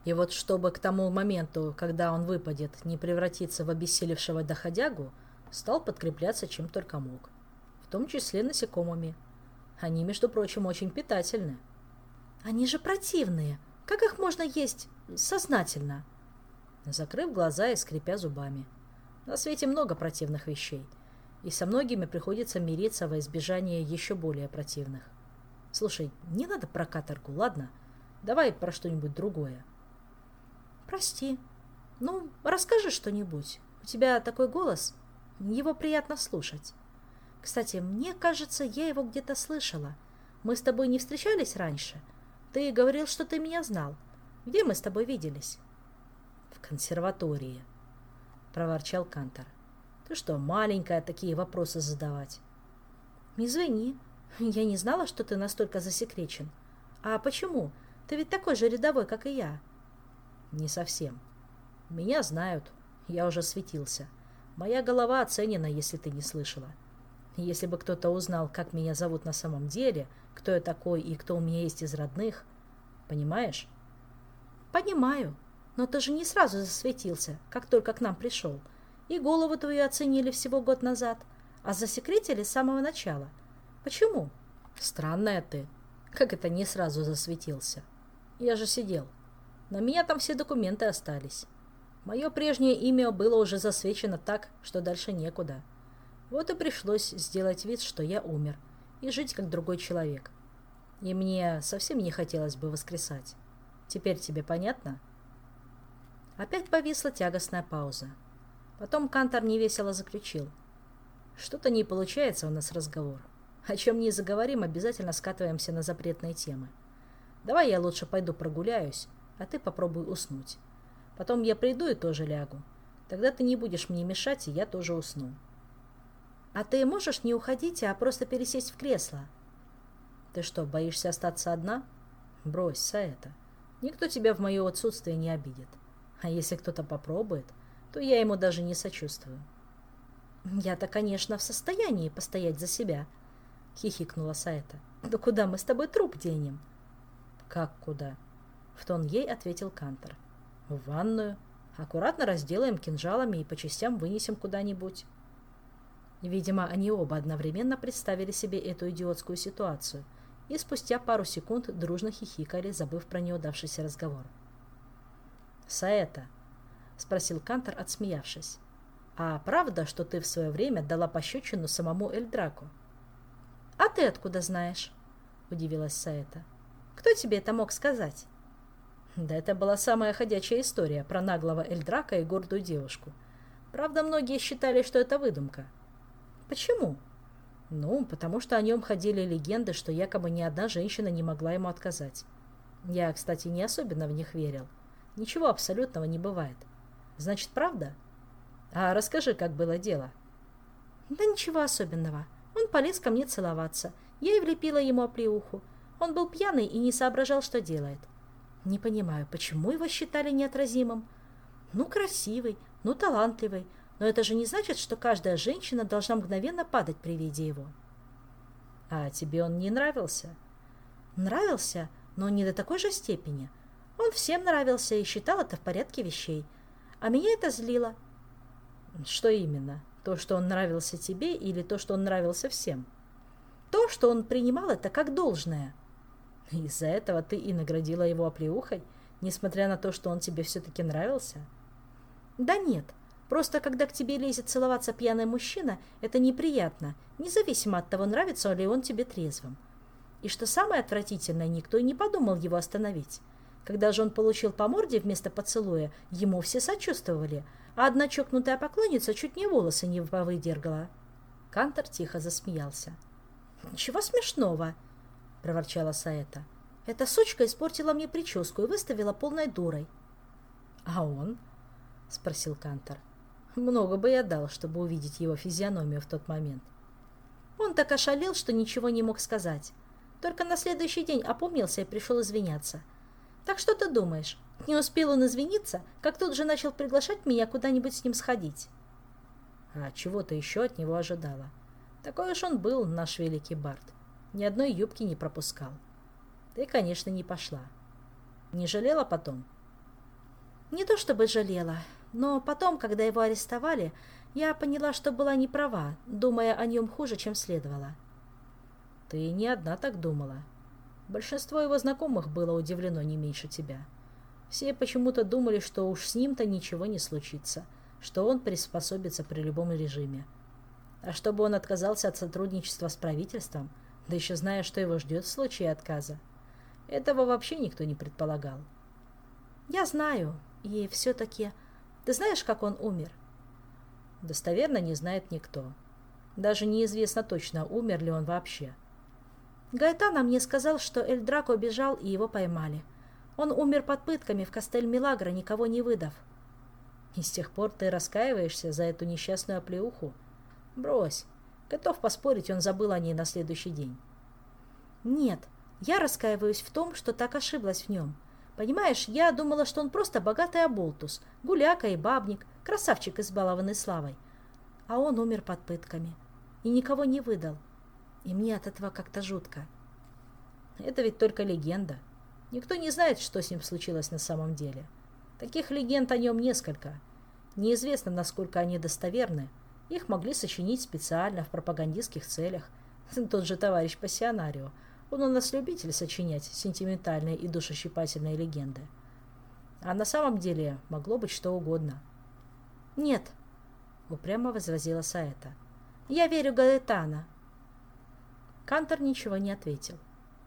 [SPEAKER 1] И вот чтобы к тому моменту, когда он выпадет, не превратиться в обессилевшего доходягу, стал подкрепляться чем только мог. В том числе насекомыми. Они, между прочим, очень питательны.
[SPEAKER 2] Они же противные. Как их можно есть сознательно?
[SPEAKER 1] Закрыв глаза и скрипя зубами. На свете много противных вещей. И со многими приходится мириться во избежание еще более противных. Слушай, не надо про каторгу, ладно? Давай про что-нибудь другое.
[SPEAKER 2] Прости. Ну, расскажи что-нибудь. У тебя такой голос. Его приятно слушать. Кстати, мне кажется, я его где-то слышала. Мы с тобой не встречались раньше? Ты говорил, что ты меня знал. Где мы с тобой виделись?
[SPEAKER 1] В консерватории, проворчал Кантор. Ты что, маленькая, такие вопросы задавать?
[SPEAKER 2] Извини, я не знала, что ты настолько засекречен. А почему? Ты ведь такой же рядовой, как и я.
[SPEAKER 1] Не совсем. Меня знают. Я уже светился. Моя голова оценена, если ты не слышала. Если бы кто-то узнал, как меня зовут на самом деле, кто я такой и кто у меня есть из родных, понимаешь?
[SPEAKER 2] Понимаю. Но ты же не сразу засветился, как только к нам пришел. И голову твою оценили всего год назад, а засекретили с самого начала. Почему?
[SPEAKER 1] Странная ты. Как это не сразу засветился? Я же сидел. На меня там все документы остались. Мое прежнее имя было уже засвечено так, что дальше некуда. Вот и пришлось сделать вид, что я умер, и жить как другой человек. И мне совсем не хотелось бы воскресать. Теперь тебе понятно? Опять повисла тягостная пауза. Потом Кантор невесело заключил. Что-то не получается у нас разговор. О чем не заговорим, обязательно скатываемся на запретные темы. Давай я лучше пойду прогуляюсь, а ты попробуй уснуть. Потом я приду и тоже лягу. Тогда ты не будешь мне мешать, и я тоже усну.
[SPEAKER 2] А ты можешь не уходить, а просто пересесть в кресло?
[SPEAKER 1] Ты что, боишься остаться одна? Брось, это. Никто тебя в мое отсутствие не обидит. А если кто-то попробует, то я ему даже не сочувствую.
[SPEAKER 2] Я-то, конечно, в состоянии постоять за себя, — хихикнула Саэта. «Да куда мы с тобой труп денем?»
[SPEAKER 1] «Как куда?» — в тон ей ответил Кантор. «В ванную. Аккуратно разделаем кинжалами и по частям вынесем куда-нибудь». Видимо, они оба одновременно представили себе эту идиотскую ситуацию и спустя пару секунд дружно хихикали, забыв про неудавшийся разговор. «Саэта», — спросил Кантор, отсмеявшись, — «а правда, что ты в свое время дала пощечину самому Эльдраку?»
[SPEAKER 2] «А ты откуда знаешь?» – удивилась Саэта. «Кто тебе это мог сказать?»
[SPEAKER 1] Да это была самая ходячая история про наглого Эльдрака и гордую девушку. Правда, многие считали, что это выдумка.
[SPEAKER 2] Почему?
[SPEAKER 1] Ну, потому что о нем ходили легенды, что якобы ни одна женщина не могла ему отказать. Я, кстати, не особенно в них верил. Ничего абсолютного не бывает. Значит, правда? А расскажи, как было дело.
[SPEAKER 2] Да ничего особенного. Он полез ко мне целоваться. Я и влепила ему оплеуху. Он был пьяный и не соображал, что делает. Не понимаю, почему его считали неотразимым? Ну, красивый, ну, талантливый. Но это же не значит, что каждая женщина должна мгновенно падать при виде его.
[SPEAKER 1] А тебе он не нравился?
[SPEAKER 2] Нравился, но не до такой же степени. Он всем нравился и считал это в порядке вещей. А меня это злило.
[SPEAKER 1] Что именно? То, что он нравился тебе, или то, что он нравился всем?
[SPEAKER 2] То, что он принимал это как должное.
[SPEAKER 1] Из-за этого ты и наградила его оплеухой, несмотря на то, что он тебе все-таки нравился?
[SPEAKER 2] Да нет. Просто когда к тебе лезет целоваться пьяный мужчина, это неприятно, независимо от того, нравится ли он тебе трезвым. И что самое отвратительное, никто и не подумал его остановить. Когда же он получил по морде вместо поцелуя, ему все сочувствовали, а одна чокнутая поклонница чуть не волосы не повыдергала.
[SPEAKER 1] Кантор тихо засмеялся.
[SPEAKER 2] «Ничего смешного!» — проворчала Саэта. «Эта сучка испортила мне прическу и выставила полной дурой».
[SPEAKER 1] «А он?» — спросил Кантор. «Много бы я дал, чтобы увидеть его физиономию в тот момент».
[SPEAKER 2] Он так ошалел, что ничего не мог сказать. Только на следующий день опомнился и пришел извиняться. Так что ты думаешь? Не успел он извиниться, как тут же начал приглашать меня куда-нибудь с ним сходить.
[SPEAKER 1] А чего-то еще от него ожидала. Такой уж он был, наш великий Барт. Ни одной юбки не пропускал. Ты, конечно, не пошла. Не жалела потом?
[SPEAKER 2] Не то чтобы жалела, но потом, когда его арестовали, я поняла, что была не права, думая о нем хуже, чем следовало.
[SPEAKER 1] Ты не одна так думала. Большинство его знакомых было удивлено не меньше тебя. Все почему-то думали, что уж с ним-то ничего не случится, что он приспособится при любом режиме. А чтобы он отказался от сотрудничества с правительством, да еще зная, что его ждет в случае отказа, этого вообще никто не предполагал.
[SPEAKER 2] Я знаю, и все-таки... Ты знаешь, как он умер?
[SPEAKER 1] Достоверно не знает никто. Даже неизвестно точно, умер ли он вообще.
[SPEAKER 2] Гайтана мне сказал, что Эль Драко бежал и его поймали. Он умер под пытками в Кастель-Милагро, никого не выдав.
[SPEAKER 1] И с тех пор ты раскаиваешься за эту несчастную оплеуху? Брось. Готов поспорить, он забыл о ней на следующий день.
[SPEAKER 2] Нет, я раскаиваюсь в том, что так ошиблась в нем. Понимаешь, я думала, что он просто богатый оболтус, гуляка и бабник, красавчик, избалованный славой. А он умер под пытками. И никого не выдал. И мне от этого как-то жутко.
[SPEAKER 1] Это ведь только легенда. Никто не знает, что с ним случилось на самом деле. Таких легенд о нем несколько. Неизвестно, насколько они достоверны. Их могли сочинить специально в пропагандистских целях. Тот же товарищ Пассионарио. Он у нас любитель сочинять сентиментальные и душещипательные легенды. А на самом деле могло быть что угодно.
[SPEAKER 2] «Нет», — упрямо возразила Саэта. «Я верю Гаэтана.
[SPEAKER 1] Кантор ничего не ответил.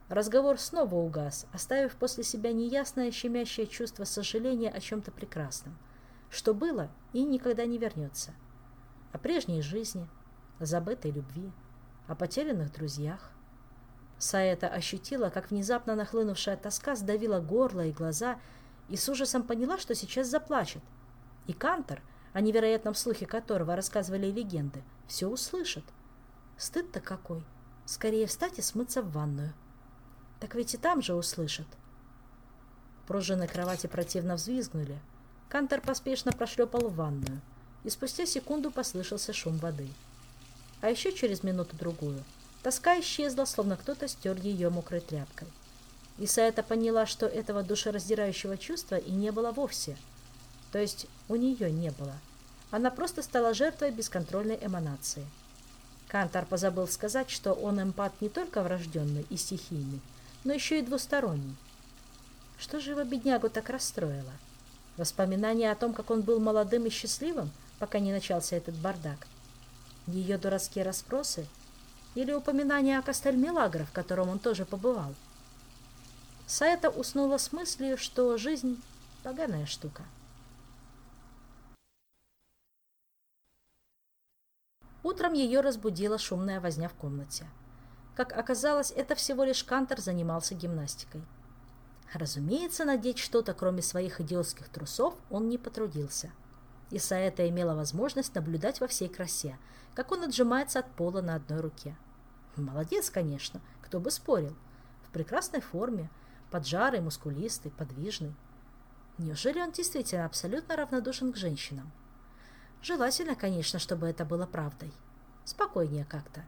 [SPEAKER 1] Разговор снова угас, оставив после себя неясное щемящее чувство сожаления о чем-то прекрасном, что было и никогда не вернется. О прежней жизни, о забытой любви, о потерянных друзьях. Саэта ощутила, как внезапно нахлынувшая тоска сдавила горло и глаза, и с ужасом поняла, что сейчас заплачет. И Кантор, о невероятном слухе которого рассказывали легенды, все услышит. Стыд-то какой! Скорее встать и смыться в ванную. Так ведь и там же услышат. Пружины кровати противно взвизгнули. Кантор поспешно прошлепал в ванную, и спустя секунду послышался шум воды. А еще через минуту-другую тоска исчезла, словно кто-то стер ее мокрой тряпкой. И Саэта поняла, что этого душераздирающего чувства и не было вовсе. То есть у нее не было. Она просто стала жертвой бесконтрольной эманации – Кантар позабыл сказать, что он эмпат не только врожденный и стихийный, но еще и двусторонний. Что же его беднягу так расстроило? Воспоминания о том, как он был молодым и счастливым, пока не начался этот бардак? Ее дурацкие расспросы? Или упоминание о Кастель-Милагро, в котором он тоже побывал? Саэта уснула с мыслью, что жизнь — поганая штука. Утром ее разбудила шумная возня в комнате. Как оказалось, это всего лишь Кантор занимался гимнастикой. Разумеется, надеть что-то, кроме своих идиотских трусов, он не потрудился. И Саэта имела возможность наблюдать во всей красе, как он отжимается от пола на одной руке. Молодец, конечно, кто бы спорил. В прекрасной форме, поджарый, мускулистый, подвижный. Неужели он действительно абсолютно равнодушен к женщинам? Желательно, конечно, чтобы это было правдой. Спокойнее как-то.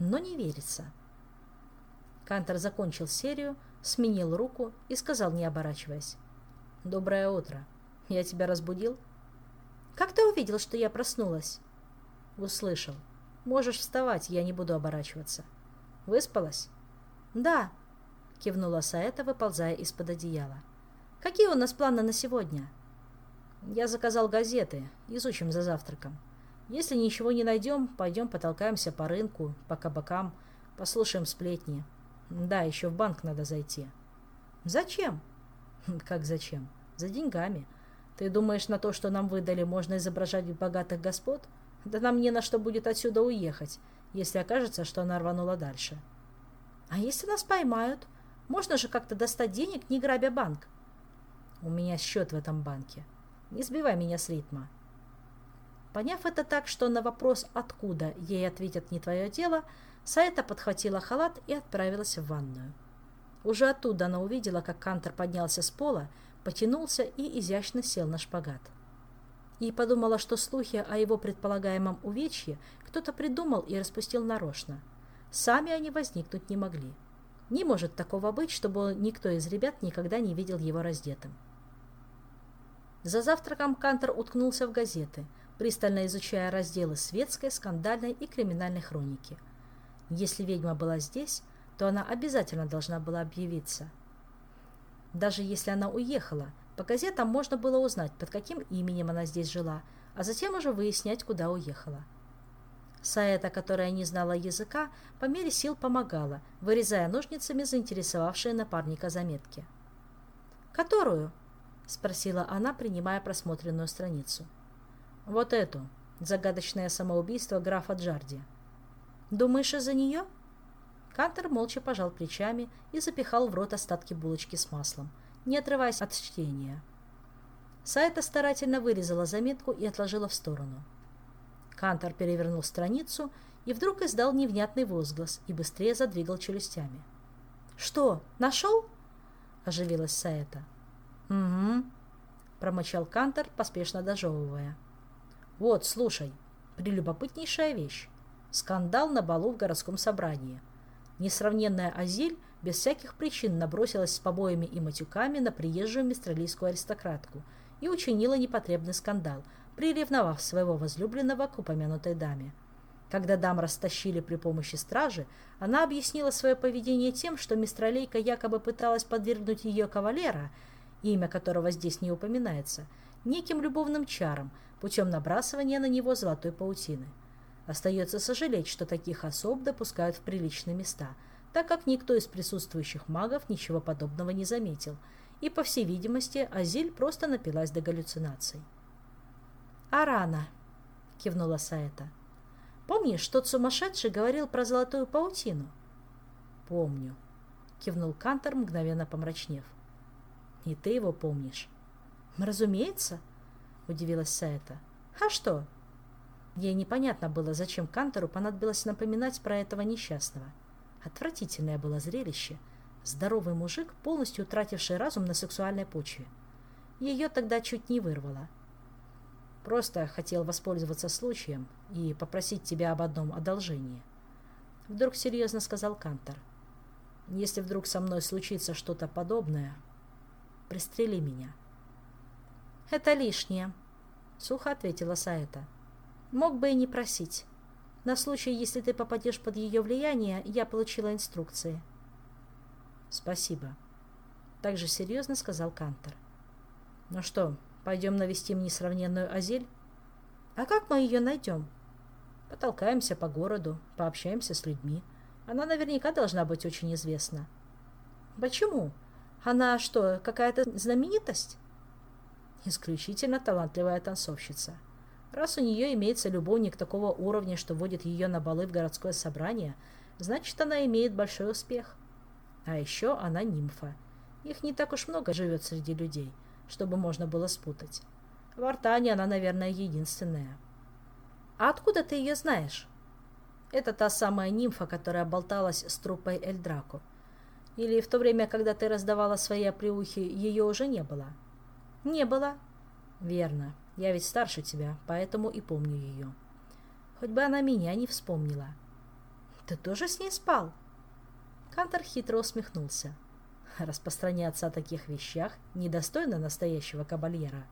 [SPEAKER 1] Но не верится. Кантор закончил серию, сменил руку и сказал, не оборачиваясь. «Доброе утро. Я тебя разбудил?»
[SPEAKER 2] «Как ты увидел, что я проснулась?»
[SPEAKER 1] «Услышал. Можешь вставать, я не буду оборачиваться. Выспалась?»
[SPEAKER 2] «Да», — кивнула Саэта, выползая из-под одеяла. «Какие у нас планы на сегодня?»
[SPEAKER 1] Я заказал газеты. Изучим за завтраком. Если ничего не найдем, пойдем потолкаемся по рынку, по кабакам, послушаем сплетни. Да, еще в банк надо зайти.
[SPEAKER 2] Зачем?
[SPEAKER 1] Как зачем? За деньгами. Ты думаешь, на то, что нам выдали, можно изображать богатых господ? Да нам не на что будет отсюда уехать, если окажется, что она рванула дальше.
[SPEAKER 2] А если нас поймают? Можно же как-то достать денег, не грабя банк.
[SPEAKER 1] У меня счет в этом банке. Не сбивай меня с ритма. Поняв это так, что на вопрос «откуда?» ей ответят «не твое дело», Саэта подхватила халат и отправилась в ванную. Уже оттуда она увидела, как Кантер поднялся с пола, потянулся и изящно сел на шпагат. и подумала, что слухи о его предполагаемом увечье кто-то придумал и распустил нарочно. Сами они возникнуть не могли. Не может такого быть, чтобы никто из ребят никогда не видел его раздетым. За завтраком Кантер уткнулся в газеты, пристально изучая разделы светской, скандальной и криминальной хроники. Если ведьма была здесь, то она обязательно должна была объявиться. Даже если она уехала – по газетам можно было узнать, под каким именем она здесь жила, а затем уже выяснять, куда уехала. Саэта, которая не знала языка, по мере сил помогала, вырезая ножницами заинтересовавшие напарника заметки. «Которую?» – спросила она, принимая просмотренную страницу. «Вот эту. Загадочное самоубийство графа Джарди». «Думаешь, из-за нее?» Кантер молча пожал плечами и запихал в рот остатки булочки с маслом – не отрываясь от чтения. Сайта старательно вырезала заметку и отложила в сторону. Кантор перевернул страницу и вдруг издал невнятный возглас и быстрее задвигал челюстями. «Что, нашел?» – оживилась Саэта. «Угу», – промычал Кантор, поспешно дожевывая. «Вот, слушай, прелюбопытнейшая вещь. Скандал на балу в городском собрании. Несравненная Азиль – без всяких причин набросилась с побоями и матюками на приезжую мистралийскую аристократку и учинила непотребный скандал, приревновав своего возлюбленного к упомянутой даме. Когда дам растащили при помощи стражи, она объяснила свое поведение тем, что мистралейка якобы пыталась подвергнуть ее кавалера, имя которого здесь не упоминается, неким любовным чарам путем набрасывания на него золотой паутины. Остается сожалеть, что таких особ допускают в приличные места – так как никто из присутствующих магов ничего подобного не заметил, и, по всей видимости, Азиль просто напилась до галлюцинаций. «А рано!» — кивнула Саэта. «Помнишь, тот сумасшедший говорил про золотую паутину?» «Помню», — кивнул Кантор, мгновенно помрачнев. «И ты его помнишь?» «Разумеется», — удивилась Саэта. «А что?» Ей непонятно было, зачем Кантору понадобилось напоминать про этого несчастного. Отвратительное было зрелище. Здоровый мужик, полностью утративший разум на сексуальной почве. Ее тогда чуть не вырвало. Просто хотел воспользоваться случаем и попросить тебя об одном одолжении. Вдруг серьезно сказал Кантор. Если вдруг со мной случится что-то подобное, пристрели меня. Это лишнее, сухо ответила Саэта. Мог бы и не просить. На случай, если ты попадешь под ее влияние, я получила инструкции. Спасибо. Также серьезно сказал Кантер. Ну что, пойдем навестим несравненную Азель? А как мы ее найдем? Потолкаемся по городу, пообщаемся с людьми. Она наверняка должна быть очень известна. Почему? Она что, какая-то знаменитость? Исключительно талантливая танцовщица. Раз у нее имеется любовник такого уровня, что водит ее на балы в городское собрание, значит, она имеет большой успех. А еще она нимфа. Их не так уж много живет среди людей, чтобы можно было спутать. В Артане она, наверное, единственная. А откуда ты ее знаешь? Это та самая нимфа, которая болталась с трупой Эльдраку. Или в то время, когда ты раздавала свои оплеухи, ее уже не было? Не было. Верно. Я ведь старше тебя, поэтому и помню ее. Хоть бы она меня не вспомнила. Ты тоже с ней спал? Кантор хитро усмехнулся. Распространяться о таких вещах недостойно настоящего кабальера.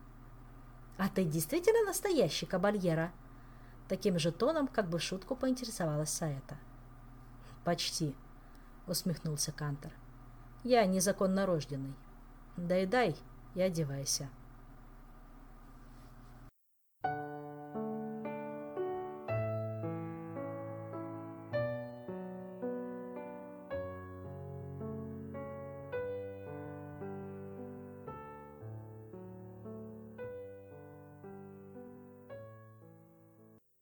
[SPEAKER 1] А ты действительно настоящий кабальера? Таким же тоном, как бы шутку поинтересовалась Саэта. Почти, усмехнулся Кантор. Я незаконно рожденный. Дай-дай и одевайся.